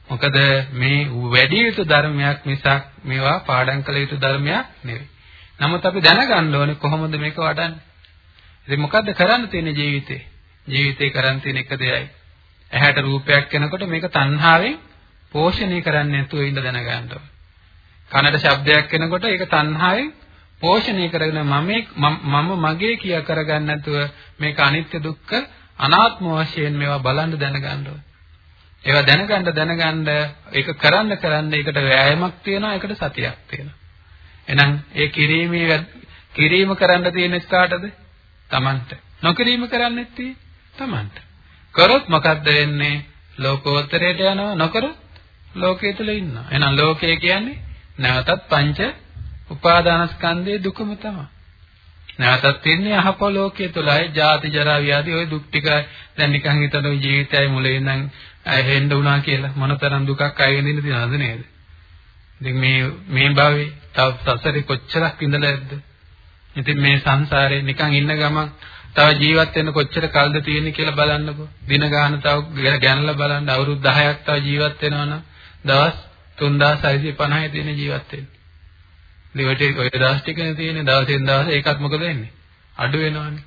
මොකද මේ වැඩි යුතු ධර්මයක් මිසක් මේවා පාඩම් කළ යුතු ධර්මයක් නෙවෙයි. නමුත් අපි දැනගන්න ඕනේ කොහොමද මේක වඩන්නේ. ඉතින් මොකද්ද කරන්න තියෙන්නේ ජීවිතේ? ජීවිතේ කරන්න තියෙන එක දෙයයි. ඇහැට රූපයක් එනකොට මේක තණ්හාවෙන් පෝෂණය කරන්නේ නැතුව ඉඳ දැනගන්න ඕනේ. කනට ශබ්දයක් එනකොට ඒක තණ්හාවෙන් පෝෂණය කරගෙන මම මම මගේ කියා කරගන්න නැතුව මේක අනිත්‍ය දුක්ඛ අනාත්ම වශයෙන් මේවා බලන්න දැනගන්න ඕනේ. ඒවා දැනගන්න දැනගන්න ඒක කරන්න කරන්න ඒකට වෑයමක් තියෙනවා ඒකට සතියක් තියෙනවා. එහෙනම් ඒ කිරීමේ කිරීම කරන්න තියෙන කාටද? Tamanට. නොකිරීම කරන්නෙත් Tamanට. කරොත් මොකද්ද වෙන්නේ? ලෝකෝත්තරයට යනවා නොකරොත් ලෝකයේ තුල ඉන්නවා. එහෙනම් ලෝකය කියන්නේ නැවතත් පංච උපාදානස්කන්ධයේ දුකම තමයි. නැවතත් ඉන්නේ අහපො ලෝකයේ තුලයි ජාති ජරා ව්‍යාධි ওই දුක් ටික දැන් නිකන් හිතන ජීවිතයයි මුලින් ඉඳන් හෙන්න වුණා කියලා මොනතරම් දුකක් අය විඳින්න තියනවද නේද? ඉතින් මේ මේ භවයේ තව සසරේ කොච්චරක් ඉඳලා ඇද්ද? ඉතින් මේ සංසාරේ නිකන් ඉන්න ගමන් තව ජීවත් වෙන්න කොච්චර කල්ද තියෙන්නේ කියලා බලන්නකෝ. දින ගාන තව ගැනලා බලන්න අවුරුදු 10ක් තව ජීවත් වෙනවනම් දවස් 3650 තියෙන ජීවත් වෙන්න. දිවට ඔය දවස් ටිකනේ තියෙන්නේ දවසෙන් දවස ඒකත් මොකද වෙන්නේ? අඩු වෙනවනේ.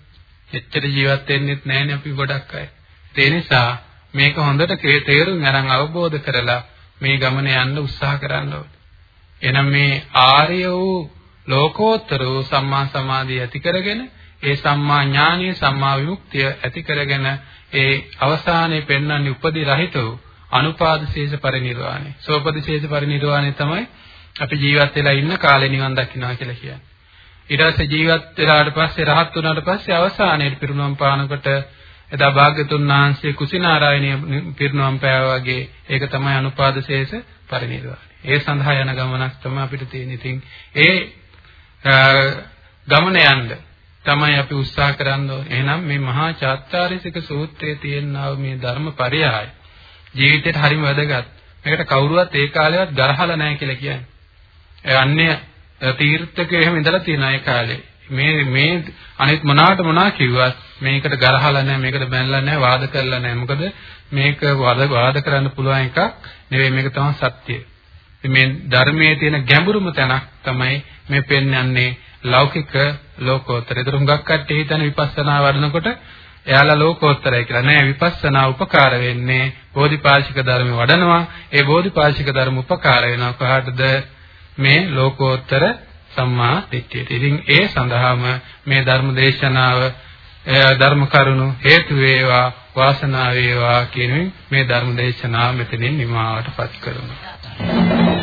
එච්චර ජීවත් වෙන්නෙත් නැහැනේ අපි ගොඩක් අය. ඒ නිසා මේක හොඳට තේරුම් අරන් අවබෝධ කරලා මේ ගමන යන්න උත්සාහ කරන්න ඕනේ. එහෙනම් මේ ආර්ය වූ ලෝකෝත්තර වූ සම්මා සමාධිය ඇති කරගෙන ඒ සම්මා ඥානීය සම්මා විමුක්තිය ඇති කරගෙන ඒ අවසානයේ පෙන්වන්නේ උපදි රහිත වූ අනුපාදශේෂ පරිනිර්වාණය. සෝපදිශේෂ පරිනිර්වාණය තමයි අපි ජීවත් වෙලා ඉන්න කාලේ නිවන් දකින්නවා කියලා කියන්නේ. ඊට පස්සේ ජීවත් වෙලාට පස්සේ රහත් වුණාට පස්සේ අවසානයේ පිරුණම් පානකොට එදා භාග්‍යතුන් වහන්සේ කුසිනාරායණය පිරුණම් පෑවා වගේ ඒක තමයි අනුපාදශේෂ පරිනිර්වාණය. ඒ සඳහා යන ගමනක් තමයි අපිට තියෙන්නේ. ඉතින් ඒ ගමන යන්න තමයි අපි උත්සාහ කරන්න ඕනේ. එහෙනම් මේ මහා චාත්තාරිසික සූත්‍රයේ තියෙනා මේ ධර්මපරයය ජීවිතේට හරිම වැදගත්. මේකට කවුරුවත් ඒ කාලේවත් ගරහලා නැහැ කියලා කියන්නේ. ඒ අන්‍ය තීර්ථකයෝ එහෙම ඉඳලා තියෙන ඒ කාලේ. මේ මේ අනිත් මොනාට මොනා කිව්වත් මේකට ගරහලා නැහැ මේකට බැනලා නැහැ වාද කරලා නැහැ. මොකද මේක වාද කරන්න පුළුවන් එකක් නෙවෙයි මේක තමයි සත්‍යය. මේ ධර්මයේ තියෙන ගැඹුරුම තැනක් තමයි මේ පෙන්වන්නේ ලෞකික ලෝකෝත්තර. ඒතර හුඟක් කට්ටිය හිතන විපස්සනා වඩනකොට එයාලා ලෝකෝත්තරයි කියලා නෑ විපස්සනා උපකාර වෙන්නේ බෝධිපාශික ධර්ම වඩනවා. ඒ බෝධිපාශික ධර්ම උපකාර වෙනවා. කොහටද? මේ ලෝකෝත්තර සම්මා දිට්ඨියට. ඉතින් ඒ සඳහාම මේ ධර්ම දේශනාව ධර්ම කරුණු හේතු වේවා වාසනාව වේවා කියන මේ ධර්ම දේශනාව මෙතනින් නිමාවටපත් කරනවා.